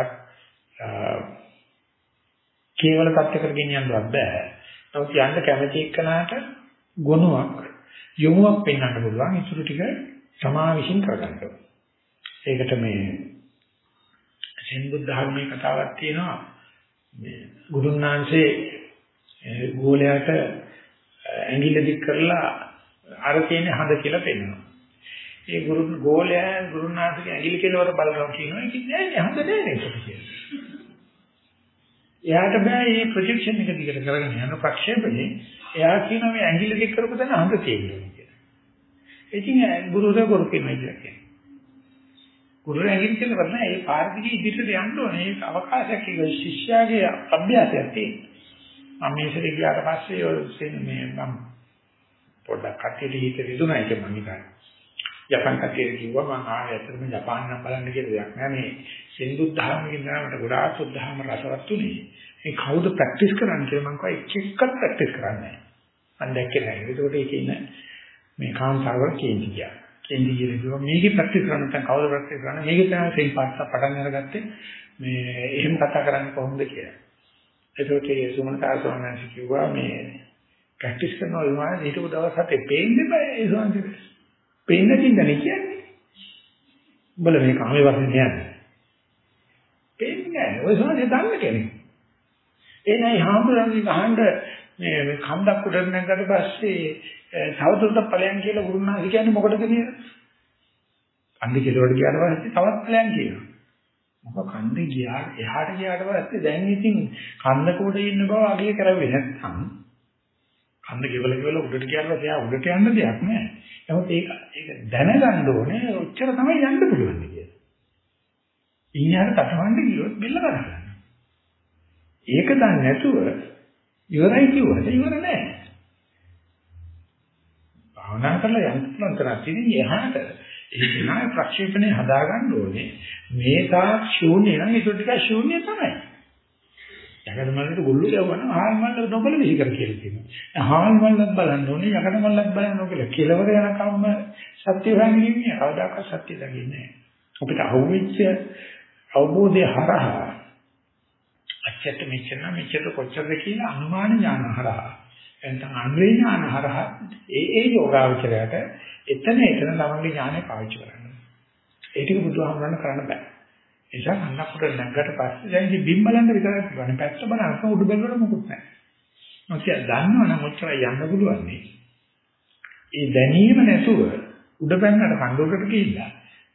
කේවල තත්ත්වයකට ගෙනියන්නවත් බෑ. නමුත් යන්න කැමති එක්කනාට ගුණයක් යොමුවක් පෙන්වන්න පුළුවන්. ඒසුරු ටික සමා විශ්ින් කරගන්න ඒකට මේ සෙන් බුද්ධ ධර්මයේ කතාවක් තියෙනවා. මේ ගුරුනාංශේ ගෝලයට ඇඟිල්ල දික් කරලා අර තියෙන හඳ කියලා පෙන්වනවා. ඒ ගුරු ගෝලයා ගුරුනාථගේ ඇඟිලි කෙලවර බලනවා කියනවා ඒක නෑ නෑ හොඳ නෑ නේද කියලා. එයාට බෑ මේ ප්‍රොජෙක්ෂන් එක දිගට කරගෙන යන ප්‍රක්ෂේපණේ එයා කියනවා මේ ඇඟිලි දික් කරපු තැන හඳ තියෙනවා කියලා. ඉතින් ගුරුවරයා කරු කියනවා කියන්නේ. ගුරුවරයා ඇඟිලි කෙලවර නෑ ඒ පාරදිගේ ඉදිරියට යන්න ඕනේ ඒක අවකාශයක් ඒක ශිෂ්‍යයාගේ අභ්‍යාසයක් තියෙනවා. මම මේසෙට ගියාට පස්සේ ඔය මේ මම පොඩ්ඩක් කටියට හිත රිදුනා ඒක මම හිතන්නේ. ජපාන් කට්ටියට කිව්වා මම ආයෙ ඇත්තටම ජපාන් නම් බලන්න කියලා දෙයක් නෑ. මේ සින්දු ධර්මකින් නෑමට ගොඩාක් සුද්ධාම රසවත් උනේ. මේ කවුද ප්‍රැක්ටිස් කරන්නේ කියලා මම කිව්වා එක් එක්කත් ප්‍රැක්ටිස් කරන්නේ මම දැක්කේ නෑ. ඒකට ඒකේ ඉන්න මේ කාන්තාවල් කේන්ති ගියා. කේන්ති ගිහලා මේකේ ප්‍රැක්ටිස් කරන්න නැත්නම් කවුද ප්‍රැක්ටිස් කරන්නේ? මේකේ තමයි සෙල් පාට්ට පටන් අරගත්තේ. මේ එහෙම කතා කරන්නේ කොහොමද කියලා. ඒකට ඒ සුමනතා සෝමනන්සි කිව්වා මේ ප්‍රැක්ටිස් කරනවා විමානයේ හිටපු දවස් හතේ පේන්නේ බෑ ඒ සෝමනන්සි පේන්න තින්දනේ කියන්නේ. උඹල මේ කාමේ වශයෙන් කියන්නේ. පේන්නේ නැහැ. ඔය සෝනේ දන්න කෙනෙක්. ඒ නයි හාමුදුරන්ගේ අහන්න මේ මේ කන්දක් උඩට නැගකට පස්සේ තවදුරටත් ඵලයන් කියලා ගුරුනාහි කියන්නේ මොකටද කියලා? කන්ද කෙලවට ගියාට පස්සේ තවත් ඵලයන් කියනවා. මොකක් කන්දේ ගියා එහාට ගියාට පස්සේ දැන් ඉතින් කන්දක උඩ ඉන්න බව අගය කරවෙන්නේ නැත්නම් කන්ද ගෙවල ගෙවල උඩට ගියාට පස්සේ ආ උඩට යන්න දෙයක් නැහැ. නමුත් ඒක ඒක දැනගන්න ඕනේ ඔච්චර තමයි යන්න පුළුවන් කියලා. ඊයර කටවන්න ගියොත් බෙල්ල ගන්න. ඒක දන්නේ නැතුව ඉවරයි කිව්වට ඉවර නෑ. භාවනා කරලා යන්න පුළුවන් තරම් ඉතින් එහාට ඒක නෑ ප්‍රක්ෂේපණය හදාගන්න ඕනේ. මේ තාක් ශූන්‍ය නම් ඒක ටික ශූන්‍ය තමයි. යකඩ මල්ලට ගොල්ලු යවනවා හාල් මල්ල නොබල විහි කර කියලා කියනවා. හාල් මල්ලත් බලන්න ඕනේ යකඩ මල්ලත් බලන්න ඕනේ කියලා. කෙලවර යනකම්ම සත්‍ය හොයන්නේ ඉන්නේ. කවදාකවත් සත්‍ය දකින්නේ නැහැ. අපිට අහුවෙච්ච අවබෝධය හරහා අච්චට මෙච්චර මෙච්චර කොච්චරද කියලා අනුමාන ඥාන හරහා එතන අන්වේ ඥාන හරහා ඒ ඒ යෝගාවචරයට එතන එතන ළමගේ ඥානය පාවිච්චි කරන්න. ඒ ටික බුදුහාමරණ කරන්න බෑ. ඒ නිසා අන්නකට නැගකට පස්සේ දැන් ඉතින් බිම් බලන්න විතරයි පුළුවන්. පැත්ත බලන්න උඩ බැලුවට මොකුත් නැහැ. මොකද දන්නවනම් ඔච්චර යන්න පුළුවන් නේ. ඒ දැනීම නැතුව උඩ පැන්නට කණ්ඩෝකට ගිහිල්ලා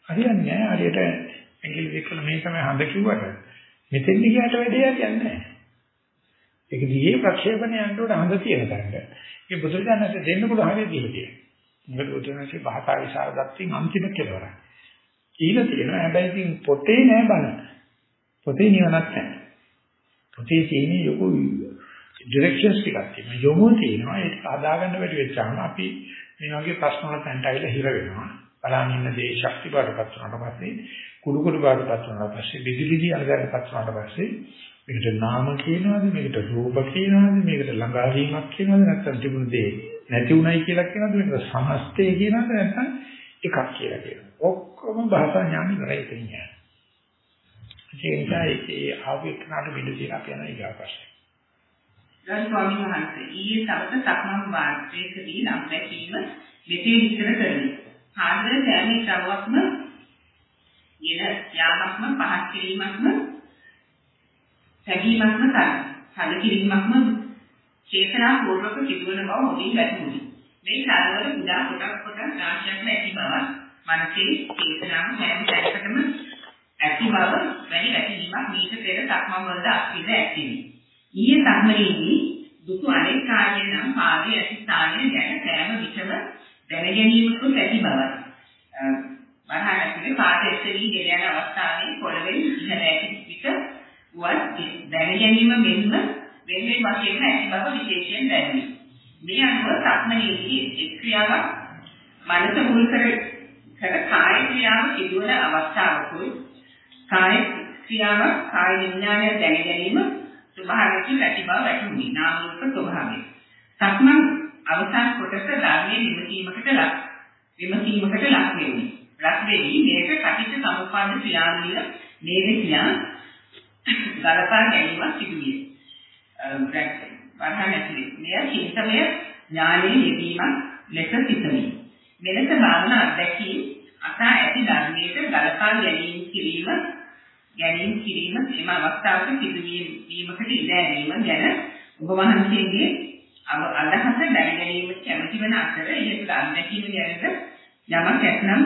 හරියන්නේ නැහැ. හරියට ඇඟිලි දෙකල මේ තමයි හඳ කිව්වට මෙතෙන් ගියාට වැඩේ හරියන්නේ නැහැ. ඒක දිගේ ප්‍රක්ෂේපණය යන්න උඩ හඳ තියෙන තැනට. ඒ බුදුරජාණන්සේ දෙන්න පුළුවන් හරිය දීලා තියෙනවා. මොකද බුදුරජාණන්සේ භාෂා විසරදත්තින් අන්තිම කෙලවරයි. කියලා තියෙනවා. හැබැයි ඉතින් පොතේ නෑ බන. පොතේ නිවනක් නැහැ. පොතේ තියෙන යොකු ඩිරෙක්ෂන්ස් ටිකක් තියෙනවා. යොමු තියෙනවා. ඒක හදාගන්න බැරි වෙච්චාම අපි මේ වගේ ප්‍රශ්න වලට ඇන්ටයිලා හිර වෙනවා. බලන්න ඉන්න දේ ශක්ති බාටපත් වුණාට පස්සේ කුඩු කුඩු බාටපත් වුණාට පස්සේ විදුලිදී අලගන්නපත් වුණාට පස්සේ මේකට නාම කියනවාද මේකට රූප කියනවාද මේකට ළඟාවීමක් කියනවාද නැත්නම් තිබුණ දේ නැති උනායි කියලා කියනවාද මේකට සමස්තය කියනවාද නැත්නම් එකක් කියලා කියනවා ඔක්කොම භාෂා ඥාන කරේ කියන්නේ ඒ නිසා ඒ ආවිකනාට විදිහට අපි යන ඊගාපස්සේ ගරු ස්වාමීන් වහන්සේ ඊයේ සවස සක්මන් වාර්තයකදී නම් දැකීම මෙසේ විස්තර කරමි. ආදර සෑම ශ්‍රවවක්ම යන යාමක්ම පහත් කිරීමක්ම සැකීමක්ම කරන. සැලකිරීමක්ම චේතනා පූර්වක සිදුවන බව හොඳින් වැටහුණි. මේ සාරවල උදා කොටස් කොටස් රාශියක්ම ඇති බව මනසේ චේතනාව හැම තැනකටම ඇති බව වැඩි වැටහීමක් මීට පෙර සක්මන් වලද අත්විඳ ඇතිනි. ඊයේ සම්මරේදී දුක අනෙක් කාර්ය නම් පාදයේ ඇති ස්ථානය ගැන සෑම විටම දැන ගැනීමකුත් ඇති බවයි. වරහන් ඇතුලේ පාදයේ එසවි ගෙන යන අවස්ථාවේ පොළවේ ඉහළ ඇති විට වත් දැන ගැනීම මෙන්ම වෙන්නේ වශයෙන් ඇති බව විශේෂයෙන් දැනේ. මේ අනුව සක්මනේදී එක් ක්‍රියාවක් මනස මුල් කර කර කාය ක්‍රියාව සිදුවන අවස්ථාවකුයි කාය ක්‍රියාව කාය විඥානය දැන ගැනීම ස්වභාවයෙන් ඇති බව වැටහුණි. නාම රූප ස්වභාවය. සක්මන් අවසන් කොටස ධර්මයේ විමසීමකට ලක් විමසීමකට ලක් වෙන්නේ. ලක් වෙන්නේ මේක කටිච්ච සමුප්පාද ක්‍රියාවලිය නේද කියලා ගලපා ගැනීමක් සිදුවිය. වරහන් ඇතුලේ මෙය චින්තමය ඥානයේ යෙදීමක් ලෙස සිතමි. මෙලෙස භාවනා අධ්‍යක්ෂී අසා ඇති ධර්මයට ගලපා ගැනීම කිරීම ගැනීම කිරීම එම අවස්ථාවක සිදුවීමකට ඉඩ ඇරීම ගැන ඔබ වහන්සේගේ අදහස දැනගැනීම කැමැති වන අතර ඉහත අත්දැකීම ගැනද යමක් ඇතනම්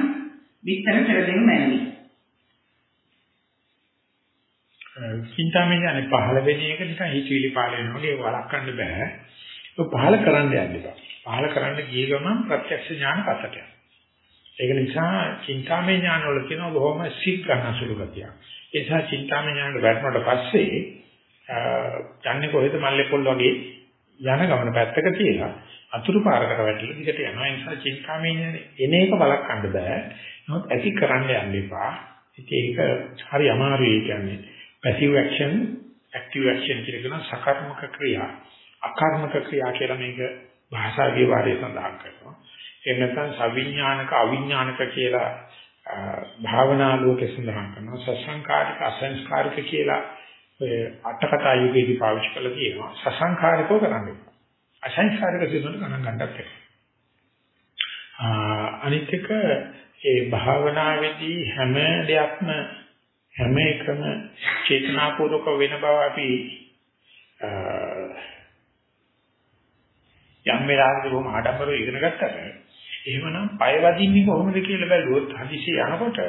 විස්තර කර දෙනු මැනවි. චින්තාමය ඥානෙ පහළ වෙන එක නිකන් හිතවිලි පහළ වෙනවා වගේ වළක්වන්න බෑ. ඒක පහළ කරන්න යන්න එපා. පහළ කරන්න ගිය ගමන් ප්‍රත්‍යක්ෂ ඥාන පසට යනවා. ඒක නිසා චින්තාමය ඥාන වල තියෙන බොහොම ශීඝ්‍රණ සුළු ගතිය. ඒ නිසා චින්තාමය ඥානට වැටුණාට පස්සේ යන්නේ කොහෙද මල්ලේ පොල් වගේ යන ගමන පැත්තක තියලා අතුරු පාරකට වැටලා දිගට යනවා. ඒ නිසා චින්තාමය ඥානෙ එන එක වළක්වන්න බෑ. නමුත් ඇති කරන්න යන්න එපා. ඒක හරි අමාරුයි කියන්නේ. Passive action active action කියන සකර්මක ක්‍රියා. අකර්මක ක්‍රියා කියලා මේක භාෂා විවාදයේ සඳහන් කරනවා. එහෙම නැත්නම් සවිඥානික අවිඥානික කියලා භාවනා ලෝකේ සඳහන් කරනවා. සසංකාරික අසංස්කාරික කියලා ඔය අටකතා යුගයේදී පාවිච්චි කරලා තියෙනවා. සසංකාරිකව කරන්නේ අසංස්කාරික සිදුවන ගණන් ගන්නත් අනිත් එක ඒ භාවනාවේදී හැම දෙයක්ම හැම එකම චේතනාපූර්වක වෙන බව අපි යම් වෙලාවකදී බොහොම ආඩම්බරව ඉගෙන ගත්තට එහෙමනම් පය වදින්නේ කොහොමද කියලා බැලුවොත් හදිසිය යනකොට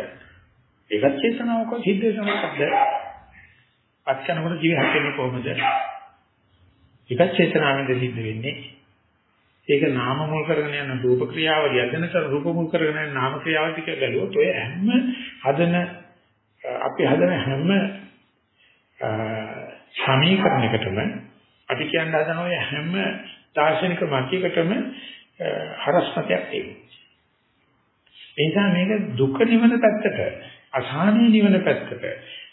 ඒකත් චේතනාවක සිද්ධ වෙනවද? අත්කනකොට ජීව හැදෙන්නේ කොහොමද? ඒකත් චේතනාවෙන්ද සිද්ධ වෙන්නේ. ඒක නාම මුල් කරගෙන යන රූප ක්‍රියාවලිය අදනතර රූප මුල් කරගෙන යන නාම ක්‍රියාවලිය කියලා බැලුවොත් ඔය හැම හදන අපි හදන හැම සමීකරණයකටම අපි කියන්න හදන ඔය හැම දාර්ශනික මතයකටම හරස්පතයක් තියෙනවා. ඒ නිසා මේක දුක නිවන පැත්තට, අසහනීය නිවන පැත්තට,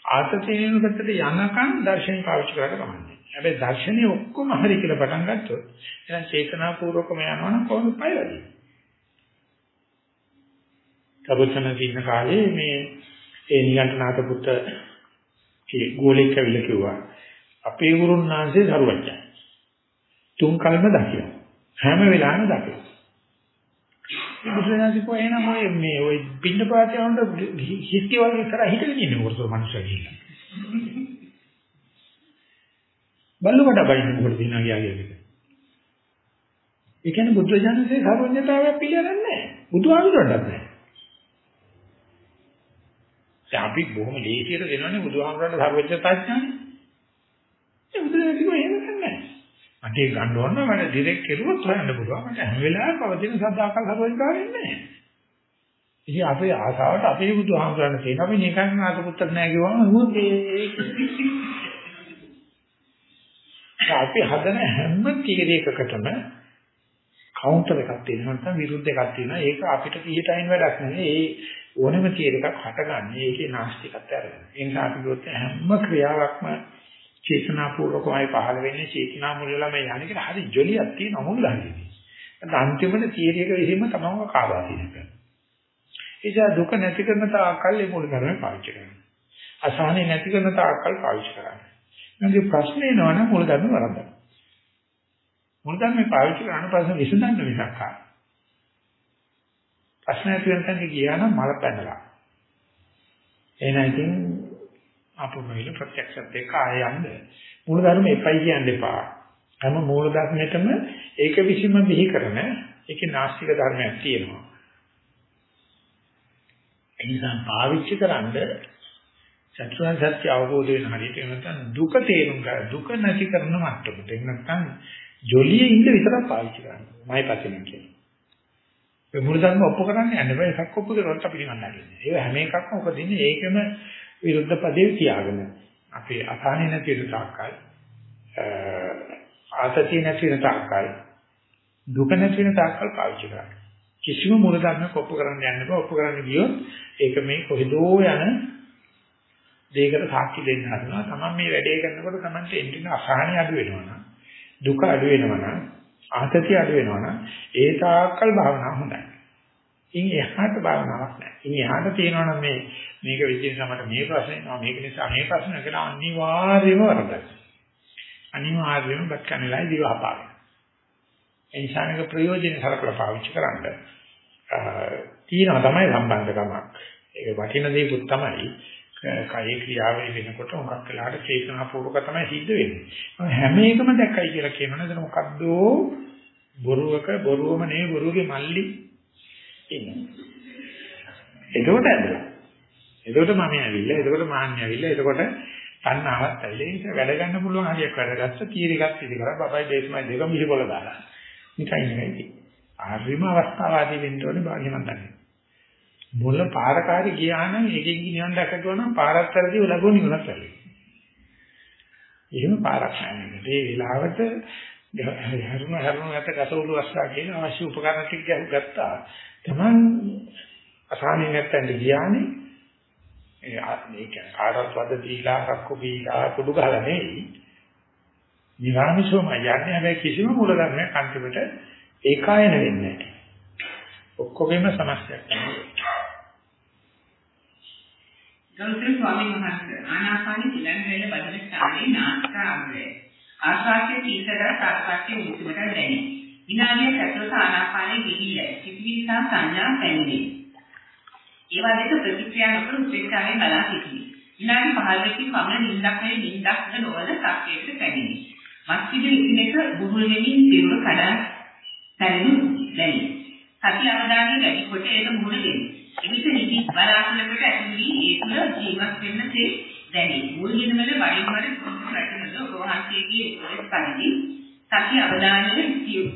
ආතතිනිනුකට යනකම් දර්ශන පාවිච්චි කරලා කමන්නේ. හැබැයි දර්ශනේ ඔක්කොම හරි කියලා පටන් ගත්තොත් එහෙනම් චේතනාපූර්වකම යනවනම් කොහොමද පයවන්නේ? කබුතන දින කාලේ මේ ඒ නිගණ්ඨනාත පුත්ත කී ගෝලෙක් කවිල කිව්වා අපේ ගුරුන් වහන්සේ සරුවච්චයි. තුන් කල්ම දකිනවා. හැම වෙලාවෙම දකිනවා. මේ බුදුරජාණන් කෝ එනම ඔය මේ ඔය පින්න පාතේ වුණා හිස්කේ වගේ ඉස්සරහ හිටගෙන ඉන්නේ මොකටද මනුස්සයා කියලා. බල්ලුකට බයින්න මොකටද දිනා ගියාගේ එක. ඒ කියන්නේ බුදුරජාණන්සේ සර්වඥතාවය පිළිගන්නේ නැහැ. බුදුහාමුදුරන්ට නැහැ. දැන් අපි බොහොම ලේසියට දෙනවනේ බුදුහාමුදුරන්ට සර්වඥතාඥානෙ. ඒ බුදුරජාණන් කිව්වා එහෙම නැහැ. මට ඒක ගන්න ඕන නම් මට ඩිරෙක්ට් කෙරුවොත් හොයන්න පුළුවන්. මට හැම වෙලාවෙම පවතින සද්ධාකල් සර්වඥතාවය නැහැ. ඉතින් අපේ ආසාවට අපේ බුදුහාමුදුරන්ට තියෙන අපි නිකන් ආතපුත්තක් නැහැ කිව්වම මොකද අපි හදන හැම තීරයකකටම කවුන්ටර් එකක් තියෙනවා නැත්නම් විරුද්ධ එකක් තියෙනවා. ඒක අපිට පිළිටයින් වැඩක් නෙවෙයි. ඒ ඕනම තීර එකක් හටගන්නේ ඒකේ නාස්තිකත්වය අරගෙන. ඒ නිසා අපි ගොත් හැම ක්‍රියාවක්ම චේතනාපූර්වකමයි පහළ වෙන්නේ චේතනා මුලලම යන්නේ කියලා හරි ජොලියක් තියෙන මුල් ගන්නේ. අන්තිමට තීරයක විහිම තමම කාබාසිනක. එනිසා දුක නැති කරන තාක්කල් මේ මුල් කරන්නේ පාවිච්චි කරනවා. අසහනෙ නැති කරන තාක්කල් පාවිච්චි කරනවා. මගේ ප්‍රශ්නේ නෝන මුල් ධර්ම වරද්දා. මුල් ධර්ම පාවිච්චි කරන ප්‍රශ්න විසඳන්න විසක් ආ. ප්‍රශ්න ඇති වෙන තැනට ගියා නම් මල පැනලා. එහෙනම් ඉතින් අපොමෙල ප්‍රත්‍යක්ෂත් එක්ක ආය යන්න. මූල ධර්ම එපයි කියන්න එපා. හැම මූල ධර්මයකම ඒක විසීම බිහි කරන ඒකේ නාස්තික ධර්මයක් තියෙනවා. ඒ නිසා පාවිච්චි කරන්ද චතුරාර්ය සත්‍ය අවබෝධ වෙන හරියට නැත්නම් දුක තේරුම් ගන්න දුක නැති කරන මට්ටමට එහෙම නැත්නම් ජොලියේ ඉඳ විතරක් පාවිච්චි කරන්න. මයි පතින කියන්නේ. ඒ මුල් ධර්ම ඔප්පු කරන්න යන්න බෑ එකක් ඔප්පු කරොත් අපි නිකන් නැගෙන්නේ. ඒ හැම එකක්ම උපදින්නේ ඒකම විරුද්ධ පදේ තියාගෙන. අපේ අසහනෙ නැති වෙන තාක්කල් ආසතිය නැති වෙන තාක්කල් දුක නැති වෙන තාක්කල් පාවිච්චි කරන්න. කිසිම මුල ධර්මයක් ඔප්පු කරන්න යන්න බෑ. ඔප්පු කරන්න ගියොත් ඒක මේ කොහෙදෝ යන දෙයකට සාක්ෂි දෙන්න හදනවා. Taman මේ වැඩේ කරනකොට Tamanට එන්ටින අසහනය අඩු වෙනවා නම් දුක අඩු වෙනවා නම් ආතතිය අඩු වෙනවා නම් ඒ තාක්කල් භාවනාව හොඳයි. ඉන් එහාට භාවනාවක් නැහැ. ඉන් එහාට තියෙනවා නම් මේ මේක විදිහින් තමයි මේ ප්‍රශ්නේ නෝ මේක නිසා මේ ප්‍රශ්න කියලා අනිවාර්යයෙන්ම වරදයි. අනිවාර්යයෙන්ම බත් කන්නලයි දිවහපාගෙන. ඒ නිසා මේක ප්‍රයෝජන සලකලා පාවිච්චි කරන්න. තියෙනවා තමයි සම්බන්ධකමක්. ඒක වටින දේකුත් තමයි. කයේ ක්‍රියාවේ වෙනකොට මොකක් වෙලාට චේතනාපූර්වක තමයි සිද්ධ වෙන්නේ. හැම එකම දැක්කයි කියලා කියනවනේ එතන මොකද්ද බොරුවක බොරුවම නේ බොරුවගේ මල්ලි ඉන්නේ. එතකොට ඇදලා. එතකොට මම ඇවිල්ලා, එතකොට මාන්නේ ඇවිල්ලා, එතකොට තණ්හාවත් ඇවිල්ලා. නිසා වැඩ ගන්න පුළුවන් හරියක් වැඩගත්ත තීරයකට ඉදි කරා බබයි දේශමයි දෙක මිහිපොළ දාලා. නිකන් ඉන්නේ. ආර්යම අවස්ථාවාදී වෙන්න ඕනේ භාග්‍ය මන් දන්නේ. මුල පාරකාරී ගියා නම් එකකින් නිවන් දැකගුවා නම් පාරක් කරදී ලැබුණ නිවනක් ලැබෙයි. එහෙම පාරක් නැහැ. මේ වෙලාවට හරුණ හරුණ නැත ගතවලු අස්සා කියන අවශ්‍ය උපකරණ ටික ගත්තා. Taman අසහනින් නැත්තෙන් ගියානේ ඒ මේ කියන්නේ කාටවත් වද දීලා රක්කු බීලා කුඩු ගහලා නෙවෙයි. නිරාමිෂවම යන්නේ හැබැයි කිසිම මූල ධර්මයක් අන්තිමට ඒකායන වෙන්නේ නැහැ. ඔක්කොගෙම සමස්තයක් තමයි. ගෞතම ස්වාමීන් වහන්සේ ආනාපාන පිළිගන්න බදල ස්ථානයේ නාස්කාග්‍රය. ආස්වාදයේ තීසර සාපක්ෂයේ මුතුමට දැනේ. විනාඩියක් ඇතුළත ආනාපානයේ ගිහිලා සිටිවිලි සහ සංඥා පැමිණේ. ඒවා දෙක ප්‍රතික්‍රියා නොකර උපේක්ෂාවෙන් බලා සිටිනේ. විනාඩි 15කින් පමණ නිින්දක් නෙවෙයි නිින්දක් නොවන සත්‍යයකට පැමිණේ. මස්තිද ඉතිනක බුබුල් වෙමින් පිරුණ කඩා පැරෙනු දැනේ. සති අවධානය වැඩි කොට ඒක මුහුණ දෙන්නේ. එවිට නිදි බලාකුලකට ඇතුළු වී ඒ තුළ ජීවත් වෙන්න තේ දැනේ. මුල් දිනවල වරින් වර කුරුසු රැකෙනද ඔබවහන්සේගේ උපදෙස් පරිදි සති අවධානය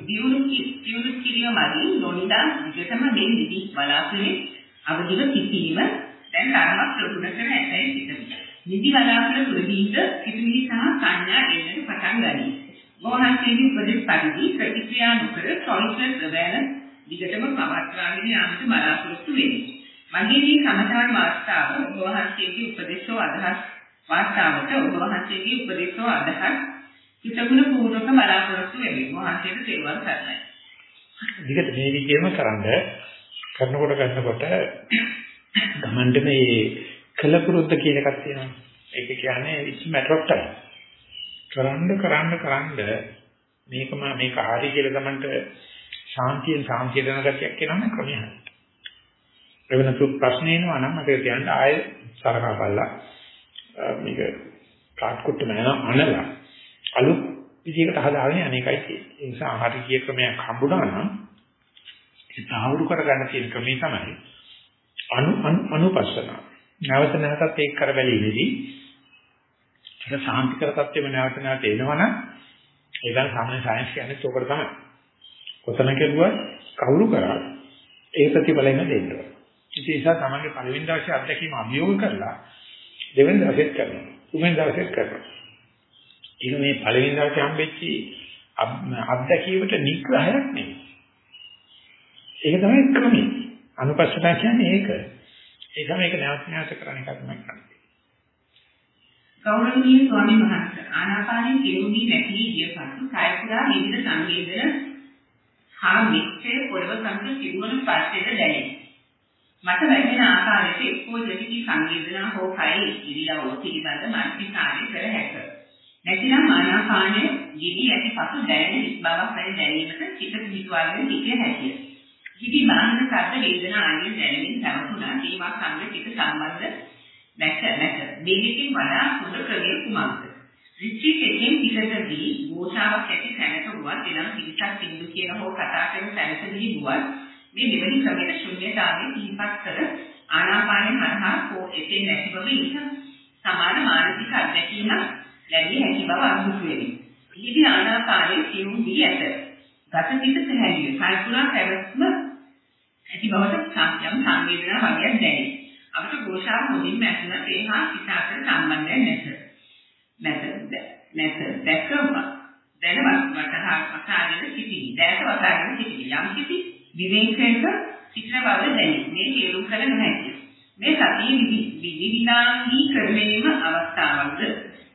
දියුණු දියුණු කිරීම මගින් නොනිදා විජතම මේ නිදි බලාකුලේ අවදිව සිටීම දැන් ධර්මයක් ප්‍රගුණ කර ඇතැයි සිතමි. නිදි බලාකුල තුළදීද සිතුවිලි සහ සංඥා එන්නට පටන් ගනී. ඔබවහන්සේගේ උපදෙස් පරිදි ප්‍රතික්‍රියා නොකර conscious awareness දිගටම පවත්වාගෙන යාමට බලාපොරොත්තු වෙමි. මගේ මේ සමතාන අවස්ථාව ඔබ වහන්සේගේ උපදේශෝ අදහස් වාස්තාවට ඔබ වහන්සේගේ උපදේශෝ අදහස් හිතගුණ පූර්වක බලාපොරොත්තු වෙමි. වහන්සේට තෙරුවන් සරණයි. විදිහට මේ විදිහම කරන්ද කරනකොට කරනකොට ගමන්ඩ මේ කලපුරුද්ද කියන එකක් තියෙනවා. ඒක කියන්නේ it's matter of time. කරන්න කරන්න කරන්න මේකම මේක හරි කියලා තමන්ට ශාන්තියෙන් සාන්තිය දෙන ගතියක් එනවනේ ක්‍රමය. ඒ වෙනතු ප්‍රශ්න එනවා නම් අපේ කියන්න ආයෙ සරකා බලලා මේක කාට් කුට්ට මන අනලා අලුත් විදිහකට හදාගෙන අනේකයි තියෙන්නේ. ඒ නිසා හරි කිය ක්‍රමයක් හම්බුණා නම් ඒ සාහවුරු කරගන්න තියෙන ක්‍රමය තමයි අනු අනුපස්සන. නැවත නැවතත් ඒක කර බැලීමේදී ඒක සාන්තිකර තත්ත්වෙම නැවත නැවත එනවනම් ඒක සාමාන්‍ය සයන්ස් කියන්නේ ඒකට තමයි. කොතන කෙරුවත් කවුරු කරා ඒ ප්‍රතිඵලෙම දෙන්න ඕන. ඒ නිසා තමයි පළවෙනි දවසේ අත්දැකීම අභියෝග කරලා දෙවෙනි දවසෙත් කරනවා. තුන්වෙනි දවසෙත් කරනවා. ඒක මේ පළවෙනි දවසේ හම්බෙච්චි අත්දැකීමට නිග්‍රහයක් නෙවෙයි. ඒක තමයි ක්‍රමය. අනුපස්සනා කියන්නේ ඒක. ඒ තමයි ඒක නැවත නැවත කරන එක තමයි කරන්නේ. ගෞරවනීය ස්වාමීන් වහන්සේ ආනාපානයේ කෙරුණී නැති ඉයපසු කය පුරා විවිධ සංවේදන හා මිත්‍ය පොළව සංක සිදුවන ස්පර්ශයට දැනේ. මට වැටෙන ආකාරයට එක්කෝ දෙවිදි සංවේදනා හෝ කය ඉරියව්ව පිළිබඳ මානසිකාරය කර හැක. නැතිනම් ආනාපානයේ ජීවි ඇති පසු දැනෙන බවක් වැනි දැනීමට චිත්ත පිහිටුවාගෙන සිටිය හැකිය. ජීවි බාහිර ශබ්ද වේදනා ආදී දැනෙමින් සමතුනා ඒවා සංග චිත්ත සම්බන්ධ නැත නැත. මේකෙන් වඩා හොඳ ක්‍රමයක් කුමක්ද? රිට්‍රීට් එකෙන් පිටතදී ගෝඨාවක් ඇති තැනක වුවත් එනම් පිටක් සින්දු කියන හෝ කතා කරන තැනකදී වුවත් මේ දෙවනි ක්‍රමයට ශුන්‍යතාවයේ ඉහිපත් කර ආනාපානය හරහා හෝ එතේ නැති බව ඉහ සමාන මානසික අත්දැකීමක් ලැබිය හැකි බව අනුසු වෙමි. ඉහිදී ආනාපානයේ සියුම් වී ඇත. ගත පිට සැහැල්ලුව කල්පනා පැවැත්ම ඇති බවට සාක්‍යම් සංවේදනා වගේක් දැනේ. අපට ගෝෂාව මුලින්ම ඇතුළත ඒ හා සිත අතර සම්බන්ධයක් නැත. නැත නැත දැකම දැනවත් වටහා වටාගෙන සිටින දැක වටාගෙන සිටින යම් කිසි විවේකයක සිටින බව දැනේ. මේ තේරුම් කර නොහැකිය. මේ සතිය විවිධාංගී ක්‍රමයේම අවස්ථාවක්ද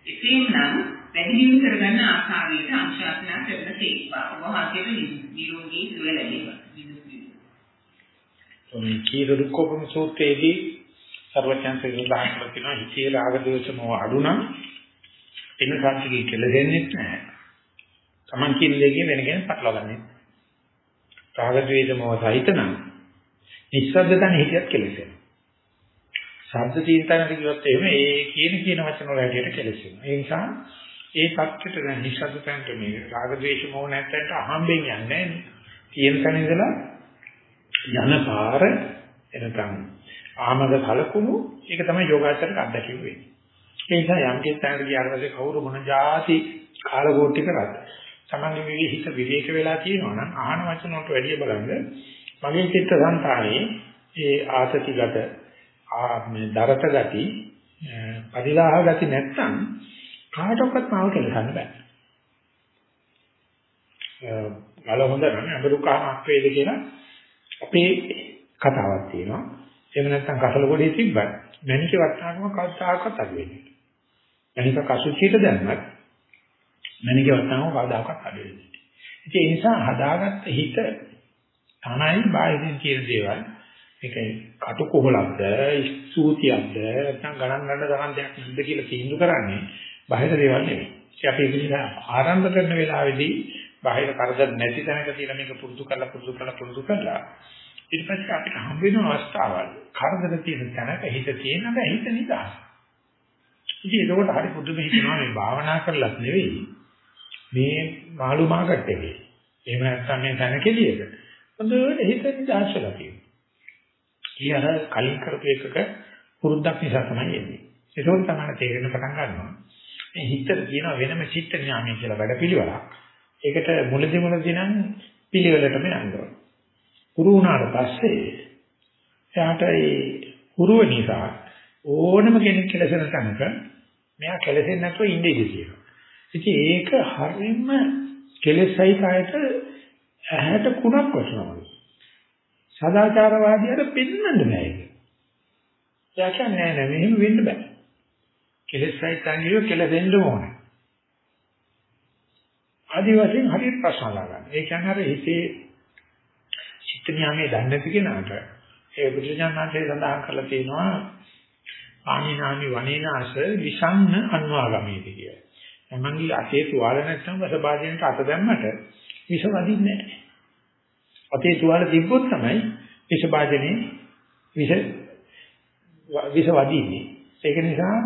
එසේනම් වැඩි දියුණු කරගන්න ආකාරයට අනුශාසනා කරන තේක්වා. ඔබ වහන්සේට නිරෝගී සුවය ලැබේවා. මේ කීරුකෝපම සූත්‍රයේදී සර්වඥාන්සේ උදාහරණ කරලා තියෙනවා හිතේ රාග දෝෂ මොහ අඩු නම් එන සාක්ෂිකී කෙලෙන්නේ නැහැ. Taman කියන දෙකේ වෙන කෙනෙක් පටලවගන්නේ. රාග ද්වේෂ මොහ සහිත නම් නිස්සද්දතන හිතියත් කෙලෙසෙනවා. ශබ්ද තීන්තනට කිව්වොත් එහෙම ඒ කියන කියන වචන වල හැටියට කෙලෙසෙනවා. ඒ නිසා ඒ සත්‍යෙට දැන් නිස්සද්දතන්ට මේ රාග ද්වේෂ මොහ නැත්තන්ට අහම්බෙන් යන්නේ නැහැ. තියෙන තැන ඉඳලා යන පාර එනකම් ආමද කලකුණු ඒක තමයි යෝගාචරයට අත්දැකීම වෙන්නේ. ඒ නිසා යම් කිස්තැනකට ගියාට පස්සේ කවුරු මොන જાති කාලකෝටි කරත් තමන්ගේ විවි හිත විවේක වෙලා තියෙනවා නම් ආහන වචන වලට වැඩිය බලන්න මගේ චිත්ත සංතානයේ ඒ ආසතිගත මේ දරත ගති පරිලාහ ගති නැත්තම් කාටවත් මාව කෙලසන්න බෑ. ගල හොඳ නම් අඹරුකාමක් වේද කියලා අපේ කතාවක් තියෙනවා. එහෙම නැත්නම් කසල ගොඩේ තිබ්බත් මණිකේ වටනාකම කවදාකවත් අඩු වෙන්නේ නැහැ. මණික කසුචියට දැම්මත් මණිකේ වටනාකම කවදාකවත් අඩු වෙන්නේ නැහැ. ඒ නිසා හදාගත්ත හිත තමයි බාහිරින් කියන දේවල් මේක කටුකොහලක්ද ස්තුතියක්ද නැත්නම් ගණන් ගන්න තරම් දෙයක් නැද්ද කියලා තීන්දුව කරන්නේ බාහිර දේවල් නෙවෙයි. ඒ අපි ඒක නිසා ආරම්භ කරන වෙලාවේදී බාහිර කරදර නැති තැනක තියලා මේක පුරුදු කරලා පුරුදු කරලා පුරුදු කරලා ඊට පස්සේ අපිට හම්බ වෙන අවස්ථාවල් කරදර තියෙන තැනක හිත තියෙන බෑ හිත නිදහස්. ඉතින් ඒකට හරි පුදුම හිතනවා මේ භාවනා කරලත් නෙවෙයි මේ මාළු මාකට් එකේ. එහෙම නැත්නම් මේ තැනකෙලියක. හොඳට හිත නිදහස් වෙලා තියෙනවා. ඒ අර කලින් කරපු එකක පුරුද්දක් නිසා තමයි එන්නේ. ඒක තමයි තේරෙන්න පටන් ගන්නවා. මේ හිතට කියන වෙනම චිත්ත ඥානය කියලා වැඩපිළිවෙලක්. ඒකට මුලදි මුලදි නම් පිළිවෙලටම යන්න ඕනේ. හුරු වුණාට පස්සේ එයාට ඒ හුරුව නිසා ඕනම කෙනෙක් කෙලසෙන තැනක මෙයා කෙලසෙන්නේ නැතුව ඉන්නේ කියනවා. ඉතින් ඒක හරියම කෙලෙසයි කායට ඇහැට කුණක් වටනවා. සදාචාරවාදියාට පෙන්වන්න බෑ ඒක. එයා කියන්නේ නෑ නෑ මෙහෙම වෙන්න බෑ. කෙලෙස් සහිතංගිය කෙලෙසෙන්න ඕනේ. ආදි වශයෙන් හරියට ප්‍රශ්න ගන්න. ඒ කියන්නේ අර හිතේ චිත්ත නියාමයේ දන්නේ නැති කෙනාට ඒ බුදුජානනාංශය සඳහන් කරලා තියෙනවා ආනිනාමි වනේනාස විසංන අන්වාගමීති කියලා. තමන්ගේ අතේ තුවාල නැත්නම් වසභාජනයට අත දැම්මට විස වදින්නේ නැහැ. අතේ තුවාල තිබ්බොත් තමයි විසභාජනේ විස විස වදින්නේ. ඒක නිසා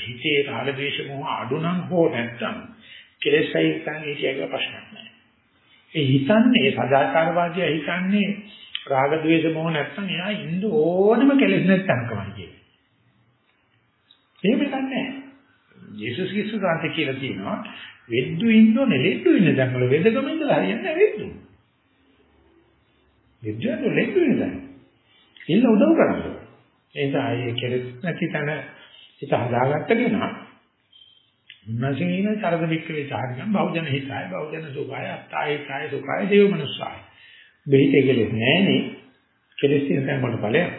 හිතේ රාග ද්වේෂ මොහ අඩු නම් හෝ නැත්නම් කෙලෙසයි තමයි කියක ප්‍රශ්නයක් නැහැ. ඒ හිතන්නේ සදාචාරවාදී හිතන්නේ රාග ద్వේෂ මොහ නැත්නම් එයා ඉන්න ඕනම කෙලෙස් නැත්නම්කමයි කියන්නේ. එහෙම නැහැ. යේසුස් ක්‍රිස්තුස් අන්ත කියලා කියනවා වෙද්දු ඉන්නෝනේ ලෙඩ්ඩු ඉන්න දැන් වල වෙදකම ඉඳලා හරියන්නේ නැහැ වෙද්දු. වෙද්දු ලෙඩ්ඩු ඉන්න දැන්. ඉන්න උදව් කරන්නේ. ඒ නිසා ආයේ කෙලෙස් නැති තැන හිත හදාගත්ත කෙනා උන්නසින චරද වික්‍රේ චාරිකම් බෞද්ධන හිතයි බෞද්ධන සුඛය අත්තායි කාය සුඛය දේව මනුස්සාය. බෙහිතේ කෙලෙස් නැහනේ. කෙලෙස් තියෙන තැන් වල ඵලයක්.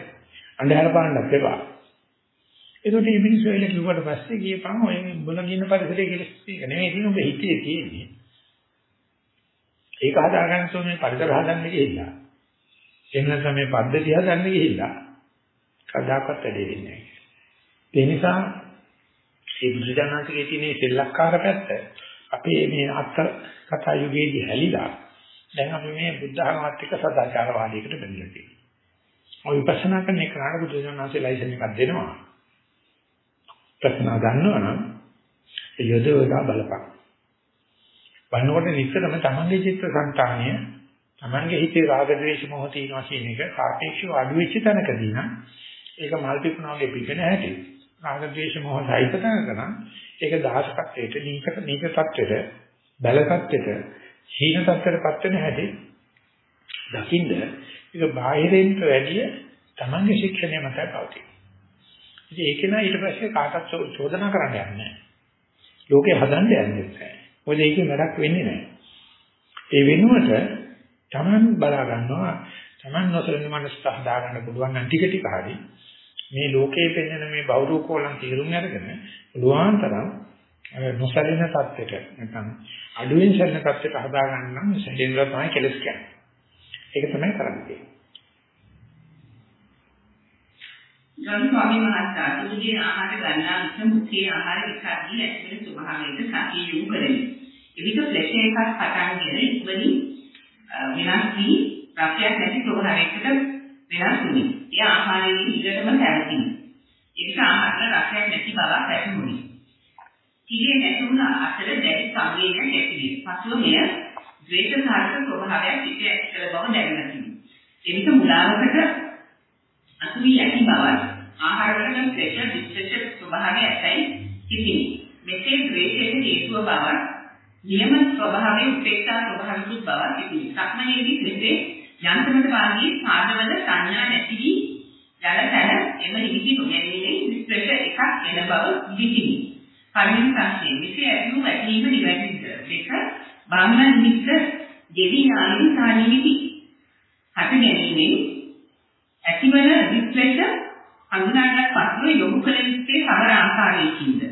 අන්ධහර පාන්නත් එපා. ඒකට මේ මිනිස්සු එල කිව්වට පස්සේ ගියපන් ඔය උඹලා කියන පරිසරයේ කෙලෙස් තියෙක නෙමෙයි තියෙන ඔබ හිතේ තියෙන්නේ. ඒක හදාගන්න ඕනේ පරිසර හදන්න ගිහිල්ලා. එහෙම නැත්නම් මේ පද්ධතිය හදන්න ගිහිල්ලා කවදාකවත් වැඩේ වෙන්නේ නැහැ. ඒ නිසා මේ බුදුජානකගේ තියෙන සෙල්ලක්කාර පැත්ත අපේ මේ අත් කතා යුගයේදී හැලිලා දැන් අපි මේ බුද්ධ ධර්මවත් එක්ක සදාචාරවාදයකට බැඳලා තියෙනවා. ඔය විපස්සනා කරන එකට බුදුජානකගේ ලයිසන් එකක් දෙනවා. ප්‍රශ්න ගන්නවා නම් යොදවලා බලපන්. බලනකොට නිතරම තමන්ගේ චිත්ත සංතානය තමන්ගේ හිතේ රාග ද්වේෂ මොහ තියෙනවා කියන එක සාපේක්ෂව අඩු වෙච්ච තැනකදී නම් ඒක මල් පිපුණාගේ පිපෙන හැටි රාග ද්වේෂ මොහ සහිත තැනක නම් ඒක දහසකත්වයට නීකට නීක තත්ත්වයට බැල තත්ත්වයට හීන තත්ත්වයටපත් වෙන හැටි දකින්න ඒක බාහිරින් වැඩිය තමන්ගේ ශික්ෂණය මතයි පවතී. ඉතින් ඒක නා ඊට පස්සේ කාටවත් චෝදනා කරන්න යන්නේ නැහැ. ලෝකේ හදන්න යන්නේ නැහැ. මොකද ඒකේ වැඩක් වෙන්නේ නැහැ. ඒ වෙනුවට තමන් බලා ගන්නවා තමන් නොසලන මනසට හදාගන්න පුළුවන් නම් ටික ටික හරි මේ ලෝකයේ පෙන්වන මේ බෞරුකෝලම් තීරුම් අරගෙන පුළුවන් තරම් නොසලින තත්ත්වයට නැත්නම් අඩුවෙන් සැලෙන තත්ත්වයට හදාගන්න නම් සැලෙනවා තමයි කෙලස් කියන්නේ. ඒක තමයි කරන්නේ. ගරු ස්වාමීන් වහන්සේ අතුරුගේ ආහාර ගන්නා විට මුඛයේ ආහාර විසර්ජී ඇතිවන ස්වභාවයට සතිය යොමු කරමි. එවිට ෆ්ලැෂ් එකක් පටන් ගෙන ඉක්මනින් වෙනස් වී රසයක් නැති ස්වභාවයකට වෙනස් වුණි. ඒ ආහාරයේ ඉහළටම පැවතිනි. ඒක ආහාර රසයක් නැති බවක් ඇතිවුණි. කිරිය නැතුණ අතර දැඩි සංවේගයක් ඇතිවිය. පසුව මෙය ද්වේෂකාරක ස්වභාවයක් පිට ඇති කළ බව දැනුණා. එවිට මුලාවකට අසුවි ඇති බවත් ආහාරවල ප්‍රෙෂර් ඩිස්ට්‍රෙෂර් ස්වභාවය ඇතයි සිටිනි. මෙසේ ද්වේෂයේ හේතුව බවත් නියම ස්වභාවයේ උපේක්ෂා ස්වභාවික බවත් සිටිනි. සක්මනේදී මෙසේ යන්ත්‍රමත වාගේ පාදවල සංඥා නැති වී යන තැන එම නිමිති නොගැනීමේ ප්‍රෙෂර් එකක් එන බව සිටිනි. පළවෙනි ප්‍රශ්නේ මෙසේ ඇතිවු වැටීම නිවැරදිද? දෙක බාහන නිමිත්ත ගෙවි යාමේ සානිවිති. හට ගැනීමෙන් ඇතිවන රිෆ්ලෙක්ෂන් හඳුනාගත් පසුව යොමු කළ යුත්තේ සමර ආකාරයකින්ද?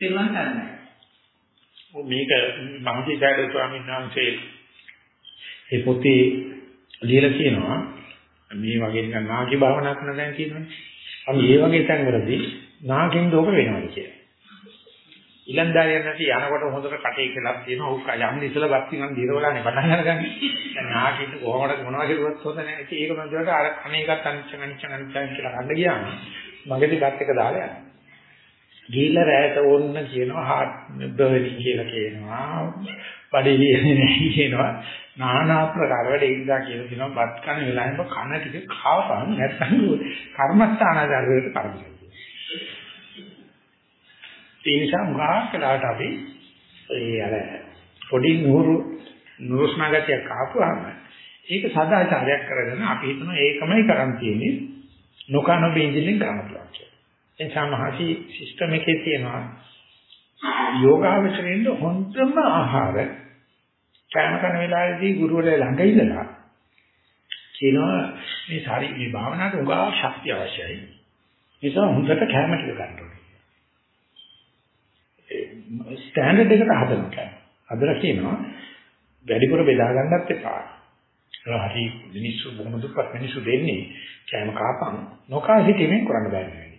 පෙරවන් කරන්නේ. මේක මහසිතාඩ ස්වාමීන් වහන්සේ ඒ පොතේ ලියලා කියනවා මේ වගේ නිකන් නාගි භාවනා කරන දැන් කියනවනේ. අපි මේ වගේ තැන්වලදී නාගෙන් දෝක වෙනවා කියලා. ඉලන්දාරියන් නැති යනකොට හොඳට කටේ කියලා තියෙනවා. ඕක යන්න ඉස්සලා ගත්ත නම් දිරවලානේ පටන් අරගන්නේ. දැන් නාකිට කොහොමද මොනවා කෙරුවත් හොඳ නැහැ ඉතින් ඒක මම දරට අර අනේකත් අනිච්ච අනිච්ච අනිච්ච කියලා හඳ ගියාම මගේදී ගත් එක දාලා යනවා. ගිහිල්ලා රැයට ඕන්න කියනවා හાર્ට් බර්නින් කියලා කියනවා. බඩේ වියනේ කියනවා. নানা ආකාර වැඩ ඉඳා කියලා කියනවා. බත් කන වෙලාවෙම කන ටික කවපන් නැත්නම් කර්මස්ථානාදාරයට කරන්නේ ඒ නිසා මුගාකලාට අපි ඒ අර පොඩි නూరు නුරුස්නාගතිය කාපුවාම ඒක සදාචාරයක් කරගෙන අපි හිතනවා ඒකමයි කරන් තියෙන්නේ නොකන බෙන්ජින් කරන්න පුළුවන් කියලා. ඒ නිසා මහසි සිස්ටම් එකේ තියෙනවා යෝගාවචරයෙන්ද හොඳම ආහාර කෑම කන වෙලාවේදී ගුරුවරයා ළඟ ඉඳලා කියනවා මේ ශාරි මේ භාවනාවට උගා ශක්තිය අවශ්‍යයි. ඒ නිසා හොඳට කැම ටික ගන්න ඕනේ. ස්ටෑන්ඩඩ් එකට හදන්න කෑ. අදලා කියනවා වැඩිපුර බෙදා ගන්නත් එපා. හරි මිනිස්සු බොහොම දුප්පත් මිනිස්සු දෙන්නේ කෑම කාපන් නොකා සිටීමෙන් කරන්න බෑ නේ.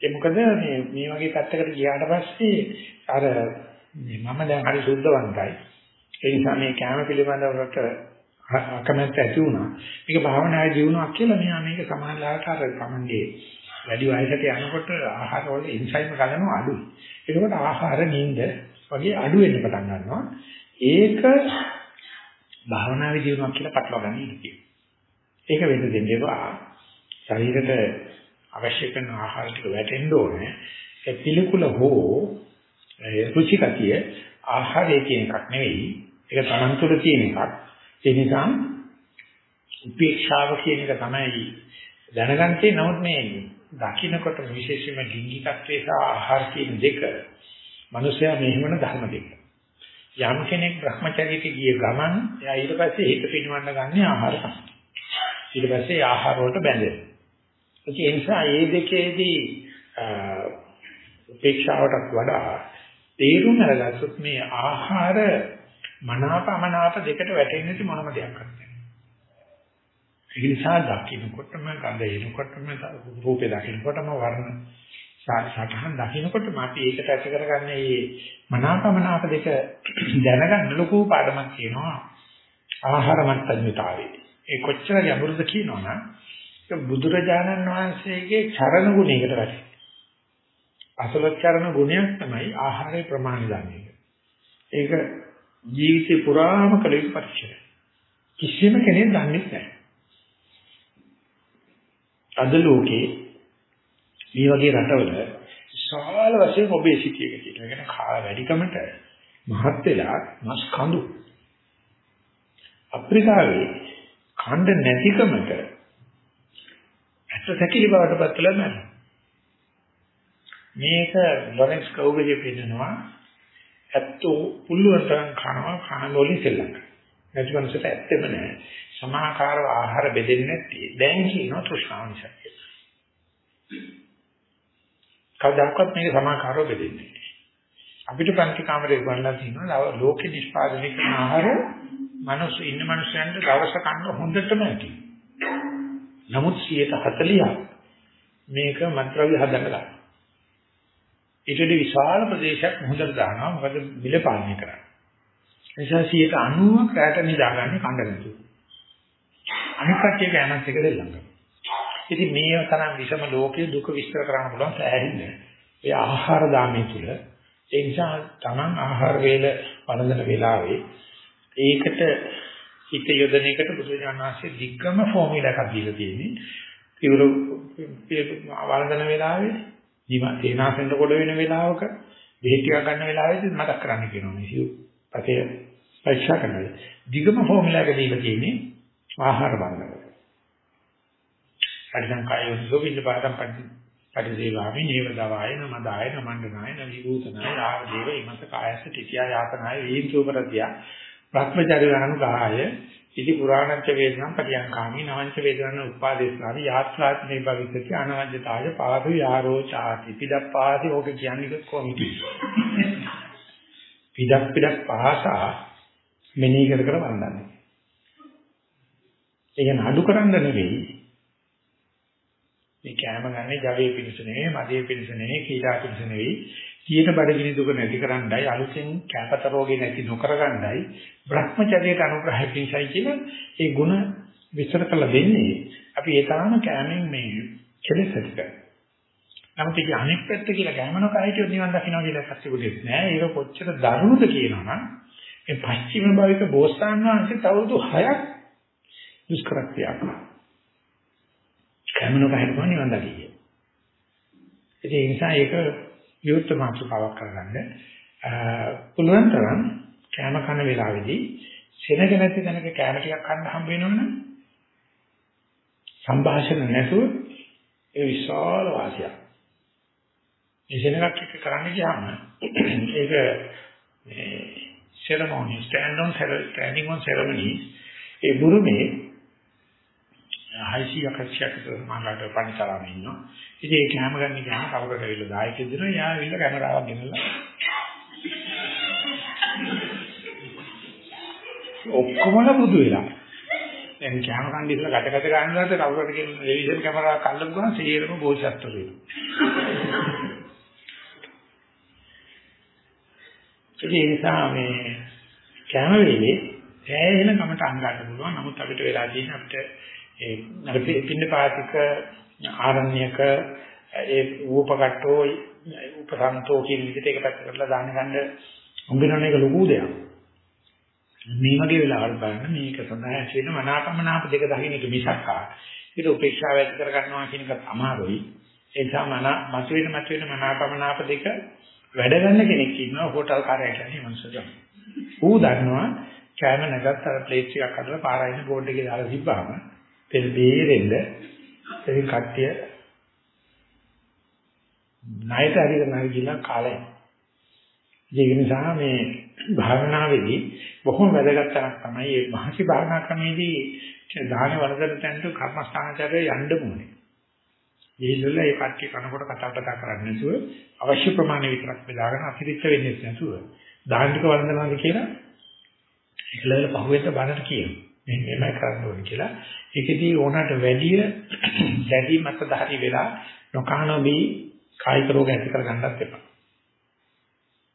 ඒ මොකද මේ මේ වගේ පැත්තකට ගියාට පස්සේ අර මම දැන් හරි සුද්ධවන්තයි. ඒ නිසා මේ කෑම පිළිබඳවට අකමැත්ත ඇති වුණා. මේක භාවනායේ දිනුවක් කියලා මෙයා මේක සමානලාට අර තමන්ගේ වැඩි වයසට යනකොට ආහාර වල එන්සයිම් ගලනවා අඩුයි. ඒකකොට ආහාර නිින්ද වගේ අඩු වෙන්න පටන් ගන්නවා. ඒක භාවනාවේ දිනුවක් කියලා පටලවා ගන්න ඉඩතියි. ඒක වෙන්න දෙන්න එපා. ශරීරයට අවශ්‍ය කරන ආහාර ටික වැටෙන්න ඕනේ. ඒ පිළිකුල හෝ රුචිකතිය ආහාරයේ කියන එකක් නෙවෙයි. ඒක තමන් තුළ තියෙන එකක්. ඒ නිසා උපේක්ෂාව කියන එක තමයි දැනගන්නේ. නමුත් මේ දකින්නකොට විශේෂයෙන්ම ලිංගිකත්වයේ සහ ආහාර කියන දෙක මිනිසයා මෙහෙමන ධර්ම දෙක. යම් කෙනෙක් Brahmacharyaට ගිය ගමන් එයා ඊට පස්සේ හිත පිනවන්න ගන්නේ ආහාර තමයි. ඊට පස්සේ ආහාර වලට බැඳෙනවා. ඒ නිසා මේ දෙකේදී උපේක්ෂාවටත් වඩා තේරුම් අරගත්තොත් මේ ආහාර මනාපමනාප දෙකට වැටෙන්නේ මොනම දෙයක් නැහැ. ඒ නිසා දකින්නකොටම ගඳ එනකොටම රූපේ දකින්නකොටම වර්ණ සාධහන් දකින්නකොටම අපි ඒකට ඇති කරගන්න මේ මනාපමනාප දෙක දැනගන්න ලොකු පාඩමක් තියෙනවා ආහාර මත්තඤ්ඤතාවේ. ඒ කොච්චර ගැඹුරුද කියනවනම් බුදුරජාණන් වහන්සේගේ චරණ ගුණයකට වැටෙනවා. අසල චරණ ගුණයක් තමයි ආහාරයේ ප්‍රමාණය දන්නේ. ඒක ජීවිතේ පුරාම කළ යුතු පරිශ්‍රය. කිසිම කෙනෙක් දන්නේ නැහැ. අද ලෝකේ මේ වගේ රටවල විශාල වශයෙන් ඔබේසිටි එක තියෙනවා. ඒ කියන්නේ කාල වැඩිකමට මහත් වෙලා මස් කඳු. අප්‍රිකාවේ කණ්ඩ නැතිකමට ඇට සැකිලි බවට පත් වෙලා නැහැ. මේක ලොරෙන්ස් කවුගේ පෙන්නනවා ඇත්තෝ පුළුවන් තරම් කනවා කන වලින් සෙල්ලම් කරනවා. නැති මනසට ඇත්තෙම නැහැ. සමාකාරව ආහාර බෙදෙන්නේ නැති. දැන් කියනවා තෘෂ්ණාව නිසා. කවදාකවත් මේක සමාකාරව බෙදෙන්නේ නැහැ. අපිට පන්ති කාමරේ ගන්නලා තියෙනවා ලෝකෙ නිෂ්පාදනය කරන ආහාර මනුස්ස ඉන්න මනුස්සයන්ට දවස කන්න හොඳටම ඇති. නමුත් 140ක් මේක මත්ද්‍රව්‍ය හදන්න ගන්නවා. ඊටදී විශාල ප්‍රදේශයක් හොඳට දානවා මොකද මිල පාලනය කරන්නේ. නිසා 90ක් රැට නිදාගන්නේ කණ්ඩ නැතුව. අනිත් කට්ටිය ගෑනත් එක දෙල්ලම් කරනවා. ඉතින් මේ තරම් විෂම ලෝකයේ දුක විස්තර කරන්න පුළුවන් සෑහෙන්නේ. ඒ ආහාර දාමේ තුල ඒ නිසා Taman ආහාර වේල වළඳන වෙලාවේ ඒකට හිත යොදන එකට බුදුරජාණන් වහන්සේ දිග්ගම ෆෝමියුලා එකක් දීලා තියෙන්නේ. ඉවර වළඳන වෙලාවේ ජීව තේනාසෙන්ට කොට වෙන වෙලාවක බෙහෙත් ටික ගන්න වෙලාවෙදි මතක් කරන්න කියනවා මේ සිව් පතේ පරීක්ෂා කරනවා. දිගම ෆෝමියුලා එක දීලා තියෙන්නේ ආහාර බලනකොට. පරිසං කායෝ සෝවින්න පාදම් පරිදේවාමි නේවදවාය නමදාය නමණ්ඩනාය නවිභූතනාය ආවදේව ඉමත කායස තිතියා යාතනාය වීංචෝපරතිය භ්‍රමචර්ය අනුගාය ඉති පුරාණච්ච වේදනම් පරියංකාමි නවංච වේදනන උපාදේශාවි යාත්‍රාත්මේ භවිස්සති අනවජ්‍යතාය පාදු යාරෝ චාති පිටප්පාති ඕක කියන්නේ කොහොමද? පිටක් පිටක් පහසා මෙනෙහි කර කර වන්දන්නේ ඒක නඩු කරන්න නෙවෙයි මේ කැම ගන්නේ ජවයේ පිණිස නෙවෙයි මදේ පිණිස නෙවෙයි කීලා පිණිස නෙවෙයි කියන බඩගිනි දුක නැති කරන්නයි අලුතෙන් කැපත රෝගේ නැති නොකරගන්නයි Brahmacharyaට අනුග්‍රහය පිණිසයි කියන ඒ ಗುಣ විස්තර කළ දෙන්නේ අපි ඒ තරම කැමෙන් මේ කෙලෙස් ඇති කරනවා. නමුත් ඒක අනෙක් පැත්ත කියලා ගෑමන කයිටියොත් නිවන් දකින්න කියලා කච්චිකුදෙත් නෑ. ඒක කොච්චර දරුණුද කියනවනම් මේ පස්චිම භාවික බෝසතාන් වහන්සේ තවරුදු 6ක් දුෂ්කරක්‍රියා කළා. කැමන කයිටියොත් නිවන් දකින්න. ඒ නිසා ඒක විවෘත මාතෘකාවක් කරගන්න පුළුවන් තරම් කෑම කන වෙලාවේදී සෙනග නැති තැනක කෑම ටිකක් කන්න හම්බ වෙනවනම් සංഭാෂණ නැතුව ඒ විශාල වාසියක්. මේ සෙනගක් එක්ක කරන්න ගියාම ඒක මේ ceremony stand on standing on ceremony ඒ බුරුමේ 600ක් 700ක් සමානකට පණිතරාම ඉන්නවා. ඉතින් ඒ කැම ගන්න කියන කවුරුට ඇවිල්ලා දායක දෙනවා. යා ඇවිල්ලා කැමරාවක් ගෙනල්ලා ඔක්කොමල බුදු වෙලා. දැන් කැම කන්න ඉස්සලා ගැට ගැට ගන්නකොට කවුරුට කියන ටෙලිවිෂන් කැමරාවක් අල්ලපු ගමන් සියරම බෝසත්තු වෙනවා. ඒ නිසා මේ කැම වේලේ සෑහෙන කමට අංග ගන්න පුළුවන්. නමුත් අපිට වෙලා තියෙන අපිට ඒ අර පින්න පාතික ආරණ්‍යක ඒ ූපකට්ටෝ උපසන්තෝ කියන විදිහට ඒක පැත්ත කරලා දාන්න ගන්න උඹිනන එක ලොකු දෙයක්. මේ වගේ වෙලාවල් බලන්න මේක සඳහා ඇති වෙන මනාපමනාප දෙක දකින්න එක මිසක් ආ. ඒක උපේක්ෂාව ඇති කර ගන්නවා කියන එකත් අමාරුයි. ඒ නිසා මන මතුවෙන මතුවෙන මනාපමනාප දෙක වැඩ ගන්න කෙනෙක් ඉන්නවා හෝටල් කාර්යයක් කියන්නේ මනුස්සයෝ. ඌ දන්නවා කෑම නැගත් අර ප්ලේට් එකක් අදලා පාරයින බෝඩ් එකේ දාලා තිබ්බාම තෙල් බේරෙන්න ඒ කට්ටිය ණයට හරි කරනවා කියලා කාලය. ඒක නිසා මේ භාවනාවේදී බොහොම වැදගත් තරක් තමයි මේ මහසි භාවනා ක්‍රමේදී දාන වරදන තැන්ට කර්මස්ථානචරය යන්න ඕනේ. ඒකල ඒ කට්ටිය කනකොට කතා බතා කරන්නේ නැතුව අවශ්‍ය ප්‍රමාණය විතරක් බෙදාගෙන අතිරික්ත වෙන්නේ නැතුව දාන්නික වන්දනාද කියලා ඒකලවල පහුවෙන්න බණට කියනවා. මේ මේමයි කරන්න ඕනේ කියලා. ඒකෙදී ඕනට වැඩිය [clears throat] දැඩි මතධාරී වෙලා නොකහනෝබී කායික රෝග ඇති කර ගන්නත් එපා.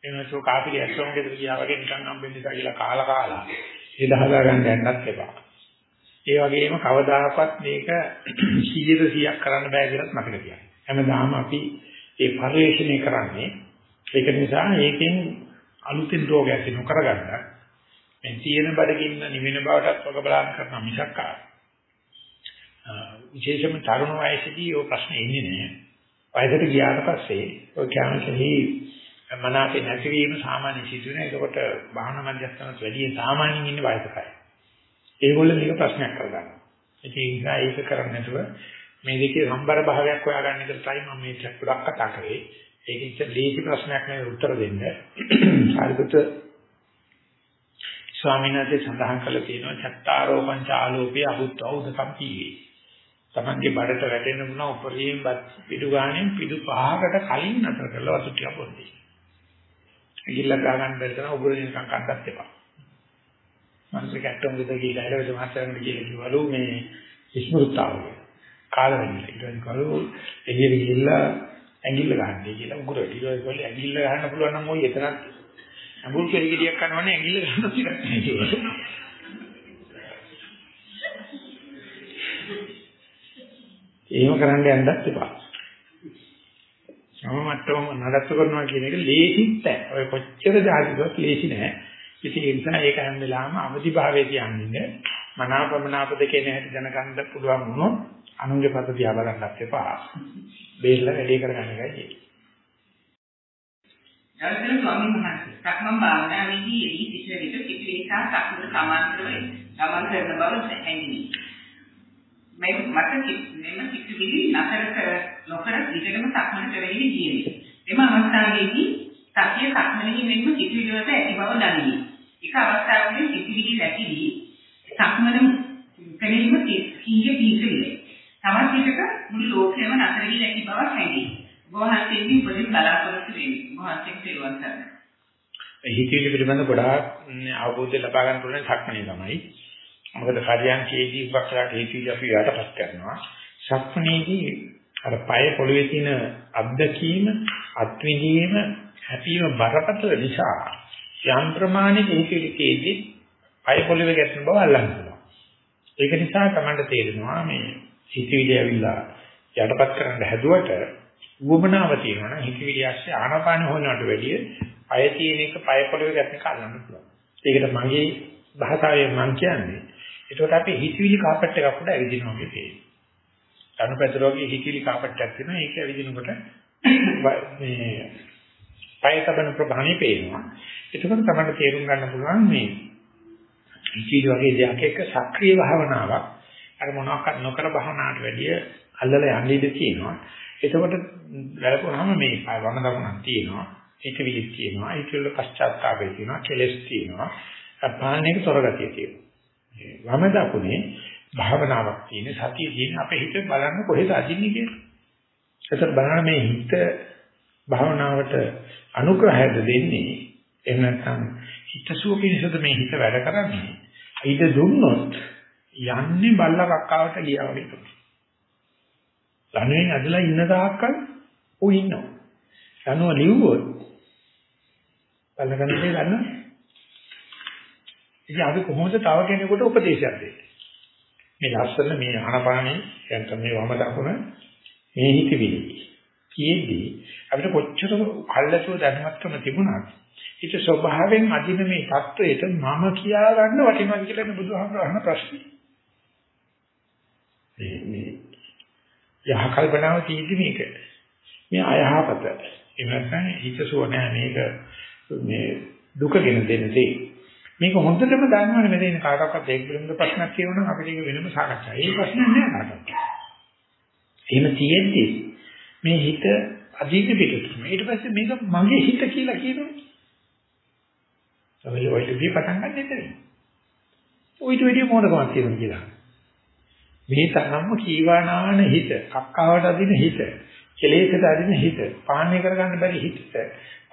එනසෝ කාපිලි ඇස්සොම් ගෙදර ගියා වගේ නිකන් හම්බෙන්න ඉඳලා කියලා කාලා කාලා ඉඳ හදා ගන්න යන්නත් එපා. ඒ වගේම කවදාකවත් මේක [clears throat] 100%ක් කරන්න බෑ කියලාත් මතක තියාගන්න. හැමදාම අපි ඒ පරිශ්‍රණය කරන්නේ ඒක නිසා ඒකෙන් අලුතෙන් රෝග ඇති නොකර ගන්න. මේ තියෙන බඩගින්න නිවෙන බවටත් වග බලන්න කරන මිසක් ආ. විශේෂම තරුණ වයසේදී ඔය ප්‍රශ්න එන්නේ නැහැ. වයසට ගියාට පස්සේ ඔය කැමතිහි මනාපේ නැතිවීම සාමාන්‍ය සිදුවෙන. ඒකට භාවනා මධ්‍යස්ථානත් වැඩි සාමාන්‍යයෙන් ඉන්න වයසකයි. ඒගොල්ලෝ මේක ප්‍රශ්නයක් කරගන්නවා. ඒ නිසා ඒක කරන්නේ නැතුව මේ දෙකේ සම්බර භාවයක් හොයාගන්න එක තමයි මම මේ ගොඩක් කතා කරේ. ඒක ඉතින් ලේසි ප්‍රශ්නයක් නෙවෙයි උත්තර දෙන්න. [clears throat] සාරිපුත්‍ර ස්වාමීන් වහන්සේ සඳහන් කළා තියෙනවා චත්තාරෝ පංච ආලෝපේ අහුත්ව උදකම් පීවේ. තමන්ගේ බඩට වැටෙන මොන උපරිම පිටු ගානෙන් පිටු පහකට කලින් නතර කරලා වතු ටික පොඩි. ගිල්ල ගන්න බැරි තරම් උගුරින් නිකන් කඩත් එපා. මනස කැට්ටොම් විතර ගිහලා ඉලවද මාත්‍රාගෙන කියලා කිව්වලු මේ ස්මෘතාව. කාල වෙන්නේ. ඊට පස්සේ කළු එළියට ගිහිල්ලා ඇඟිල්ල ගන්නයි කියලා උගුරට. ඊට පස්සේ කළු ඇඟිල්ල ගන්න පුළුවන් නම් ওই එතනත් අඟුල් කෙලිගිරියක් කරනවනේ ඇඟිල්ල ගන්න ටිකක් නැහැ එහෙම කරන්න යන්නත් එපා. සම මට්ටම නඩත්තු කරනවා කියන එක ලේසිත් නැහැ. ඔය කොච්චර ජාතිකවත් ලේසි නෑ. ඉතින් ඒ නිසා ඒක හැම වෙලාවෙම අවදි භාවයේ තියන්නේ මනාපමනාප දෙකේ නැහැටි දැනගන්න පුළුවන් වුණොත් අනුන්ගේ පද දිහා බලන්නත් එපා. බේරලා වැඩේ කරගන්න එකයි තියෙන්නේ. ගෞතම ස්වාමීන් වහන්සේ සක්මන් භාවනාවේදී යෙදී සිටින විට පිටිවිලි සහ සක්මන සමාන්තරව ගමන් කරන බව හැඟිනි. මේ මට මෙම පිටිවිලි නතර කර නොකර විතරම සක්මන කරගෙන ගියේ. එම අවස්ථාවේදී සතිය සක්මනේ මෙන්ම පිටිවිලි වලට ඇති බව දැනිනි. එක අවස්ථාවකදී පිටිවිලි රැකිලි සක්මන කෙනෙක්ම කීය පිටිවිලි. තවත් විටක මුළු ලෝකෙම නතර වී නැති බවක් හැඟේ. වහන්සේගෙන් උපදෙස් බලාපොරොත්තු වෙමි. වහන්සේට පිළිවන් කරන්න. හිතවිලි පිළිබඳ ගොඩාක් අවබෝධය ලබා ගන්න පුළුවන් සක්මනේ තමයි. මොකද පරියන්කේදී උපක්‍රාට හිතවිලි අපි යටපත් කරනවා. සක්මනේදී අර පය පොළවේ තියෙන අත්දැකීම අත්විඳීම හැපීම බරපතල නිසා යම් ප්‍රමාණයක හිතවිලිකේදී පය පොළවේ ගැටෙන බව අල්ලන්න පුළුවන්. ඒක නිසා තමයි තේරෙනවා මේ හිතවිලි ඇවිල්ලා යටපත් කරන්න හැදුවට වුමනාව තියෙනවා නම් හිතවිලි ඇස්සේ ආනාපාන හොයනකට වැඩිය අය තියෙන එක පය පොළවේ ගැටෙන එක අල්ලන්න පුළුවන්. ඒකට මගේ භාෂාවෙන් මම කියන්නේ ඒකට අපි හිතවිලි කාපට් එකක් උඩ ඇවිදිනවා වගේ පේනවා. අනුපැතර වගේ හිතවිලි කාපට් එකක් තියෙනවා ඒක ඇවිදිනකොට මේ පය තබන ප්‍රභාණි පේනවා. එතකොට තමයි තේරුම් ගන්න පුළුවන් මේ හිතවිලි වගේ දෙයක් එක්ක සක්‍රීය භාවනාවක් අර මොනවාක්වත් නොකර භාවනාවට වැඩිය අල්ලලා යන්න ඉඩ තියෙනවා. එතකොට වැළපුවාම මේ වම දකුණක් තියෙනවා. ඒක විලිස් තියෙනවා. ඒක වල පශ්චාත්තාපය තියෙනවා. කෙලස් තියෙනවා. පාලනයක තොරගතිය තියෙනවා. වම දකුණේ භාවනාවක් තියෙන සතිය තියෙන අපේ හිත බලන්න කොහෙද අදින්නේ කියලා. ඒතර බලන්න මේ හිත භාවනාවට අනුග්‍රහයද දෙන්නේ එහෙම නැත්නම් හිතසුව පිණිසද මේ හිත වැඩ කරන්නේ. ඊට දුන්නොත් යන්නේ බල්ල කක්කාවට ගියා වගේ තමයි. ධනෙන් ඇදලා ඉන්න තාක්කල් ඔය ඉන්නවා. ධනුව ලිව්වොත් බලකන්න දෙයක් ගන්න. ඉතින් අපි කොහොමද තව කෙනෙකුට උපදේශයක් දෙන්නේ? මේ ලස්සන මේ ආනපානේ නැත්නම් මේ වම දකුණ මේ හිතවිලි. කියෙදී අපිට කොච්චර කල්ලාසුව දැනුවත්කම තිබුණත් ඒක ස්වභාවයෙන් අදින මේ தത്വයට මම කියා ගන්න වටිනවා කියලා බුදුහාමරහන ප්‍රශ්නේ. මේ යහ කල්පනාව තියෙදි මේක. මේ අයහපත. ඒ නැත්නම් හිතසුව නෑ මේක මේ දුකගෙන දෙන දේ. මේක හොඳටම දන්නවනේ මෙතන කාටවත් ඒක පිළිබඳ ප්‍රශ්නක් කියනවනම් අපිට ඒක වෙනම සාකච්ඡා. ඒ ප්‍රශ්නේ නෑ කාටවත්. එහෙම තියෙද්දි මේ හිත අධික පිටුතුම. ඊට පස්සේ මේක මගේ හිත කියලා කියනවා. තමයි ඔය දෙවි පටන් ගන්න එතන. ඔයිට වැඩි මොනකමක් තියෙනවා කියලා. මේ තරම්ම කීවානාන හිත, කක්කාවට අදින හිත, කෙලෙසට අදින හිත, පාලනය කරගන්න බැරි හිතට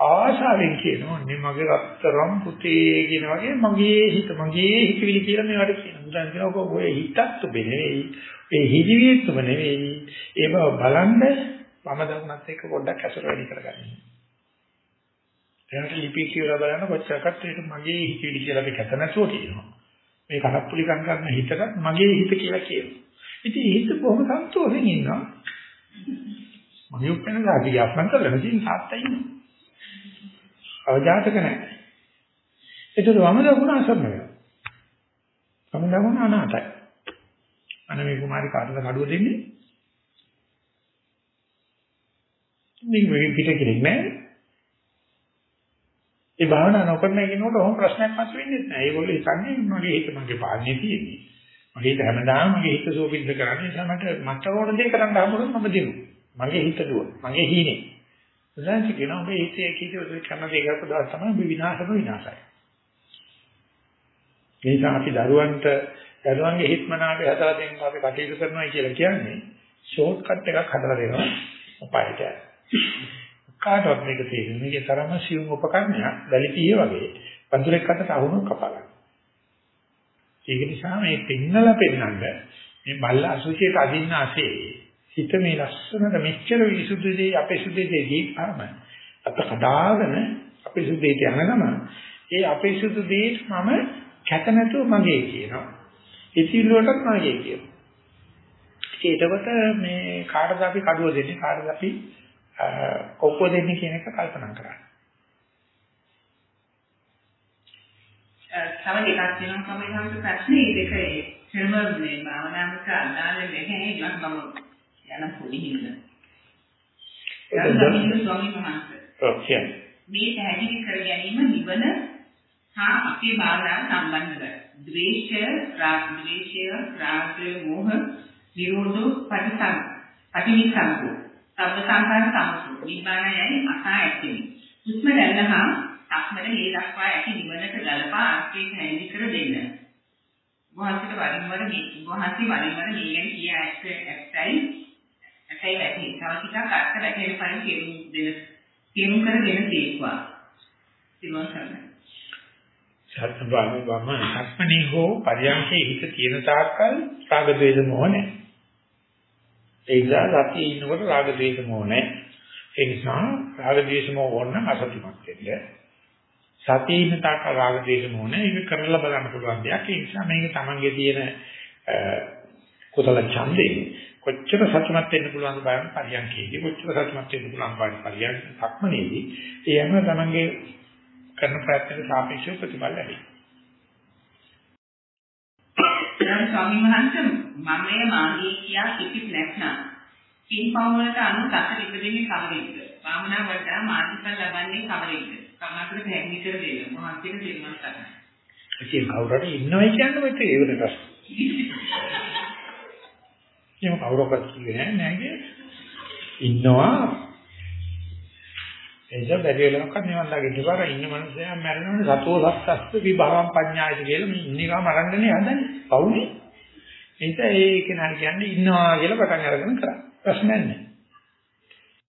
ආශාවෙන් කියනවා නේ මගේ රත්තරම් පුතේ කියන වගේ මගේ හිත මගේ හිතවිලි කියලා මේවට කියනවා. දැන් කියනවා ඔය හිතත් නෙවෙයි, ඒ හිතවිලිත් නෙවෙයි. ඒ බව බලන්න මම දකුණත් එක්ක පොඩ්ඩක් ඇසුර වැඩි කරගන්න. එයාට ලිපි කියලා බලන්න කොච්චරකට ඒක මගේ හිතවිලි කියලා අපි කත නැතුව කියනවා. මේ කහප්පුලිකම් කරන හිතට මගේ හිත කියලා කියනවා. ඉතින් හිත බොහොම සන්තෝෂෙන් ඉන්නවා. මගේ උපෙන ගාටි යස්මන් කරලා නැතිනම් තාත්තා ඉන්නවා. අවජාතක නැහැ. ඒතර වම දකුණ අසරණ වෙනවා. වම දකුණ අනාතයි. අනේ මේ කුමාරි කාටද කඩුව දෙන්නේ? මේ පිට කෙනෙක් නැහැ. ඒ භාවනා නොකරන කෙනෙකුට ඔහොම ප්‍රශ්නයක් මත වෙන්නේ නැහැ. ඒගොල්ලෝ හිතන්නේ මගේ හිත මගේ පාලනේ තියෙන්නේ. මගේ හිත හැමදාම මගේ හිත සෝපින්ද කරන්නේ. ඒ නිසා මට මට ඕන දේ කරන්න හම්බුනොත් මම දෙමු. මගේ හිත දුව. මගේ හීනේ. උදාහරණ කියනවා මේ හිතේ කීතේ කරන දේ කරපු දවස් තමයි මේ විනාශම විනාශයි. ඒ නිසා අපි දරුවන්ට දරුවන්ගේ හිතමනාවේ හදලා දෙන්න අපි කටයුතු කරනවා කියලා කියන්නේ ෂෝට් කට් එකක් හදලා දෙනවා. අපායට. කාටවත් මේක තේරෙන්නේ මේකේ තරම සියුම් උපකරණයක් වැලිපිය වගේ වතුරෙක් අතට අහුනොත් කපා ගන්න. ඒක නිසා මේ පෙන්නලා පෙන්නන්න මේ බල්ල අසුචියට අදින්න ASCII හිත මේ ලස්සනට මෙච්චර විසුද්ධි දෙයි අපේ සුද්ධියේ දීපම අත කඩාගෙන අපේ සුද්ධියට යන ගම ඒ අපේ සුද්ධියට මම කැත නැතුව මගේ කියනවා. ඉතින් වලටත් මගේ කියනවා. එතකොට මේ කාටද අපි කඩුව දෙන්නේ කාටද අපි කොප්ප දෙන්නේ කියන එක කල්පනා කරන්න. තව දෙකක් තියෙනවා තමයි තමයි ප්‍රශ්නේ ඒ දෙක එහෙම මේ භාවනාවට අදාළ නැහැ ඊළඟ මම යන පොඩි කියන්නේ. මේ පැහැදිලි කර ගැනීම නිවන හා අපේ භාවනාව සම්බන්ධව. ද්වේෂය, රාග, ද්වේෂය, රාග, මෝහ, නිරෝධෝ, පටිසං, පටිනිසංකෝ. සබ්බ සංඛාර සමතු. නිබ්බානයයි අසා ඇතිනි. හුස්ම රැල්ල හා සක්මන ගේ දක්වා ඇති නිවනට ගලපා ආශ්‍රේත හැඳි කර දෙන්න. වහන්සේට වරින් වර මේ වහන්සේ වරින් වර මේ ගැන කිය ඇත්ත ඇත්තයි ඇත්තයි ඇති. තව ටිකක් අර්ථ වැටහෙන පරිදි කියමු දෙන කියමු කර දෙන තේක්වා. සිවන් කරන්න. සත්‍යවාම වම සක්මණී හෝ පරියන්කේ හිත තියෙන තාක්කල් රාග ද්වේෂ මොහ නැහැ. ඒ නිසා සතියේ ඉන්නකොට රාග ද්වේෂ මොහ නැහැ. ඒ නිසා රාග ද්වේෂ මොහ ඕන අසතුටක් වෙන්නේ. සතියේ ඉන්න තාක්කල් රාග ద్వේෂ මොහ නැහැ. ඒක කරලා බලන්න පුළුවන් දෙයක්. ඒ නිසා මේක Tamange තියෙන කුසල ඡන්දේ කොච්චර සතුටුමත් වෙන්න පුළුවන් බලන්න පරියන්කේදී කොච්චර සතුටුමත් වෙන්න පුළුවන් බලන්න පරියන්ක සක්මනේදී ඒ හැම Tamange කරන ප්‍රයත්නට සාපේක්ෂව ප්‍රතිඵල ලැබේ. දැන් ස්වාමීන් වහන්සේ මමයේ මාගේ කියා කිසිත් නැත්නම් පින්පව් වලට අනුව සතර ඉපදෙන්නේ කවරෙක්ද? භාවනා වලට මාර්ගඵල ලබන්නේ කවරෙක්ද? කමකට පැහැදිලි කර දෙන්න. මහන්සියට දෙන්නත් තමයි. ඉතින් කවුරුහරි ඉන්නවයි කියන්නේ මෙතන ඒ වෙන ප්‍රශ්න. එහෙම කවුරක්වත් කිව්වේ නෑ නෑ ඉන්නවා එනිසා බැරි වෙලාවක නිවන් ළඟ ඉඳපාර ඉන්න මනුස්සයා මැරෙනවනේ සතෝ සත්‍යස්ස විභවම් පඤ්ඤායති කියලා මේ ඉන්නේකම මරන්නනේ හදන්නේ. පවුනේ. ඒක ඒ කෙනාට කියන්නේ ඉන්නවා කියලා පටන් අරගෙන කරා. ප්‍රශ්නයක් නැහැ.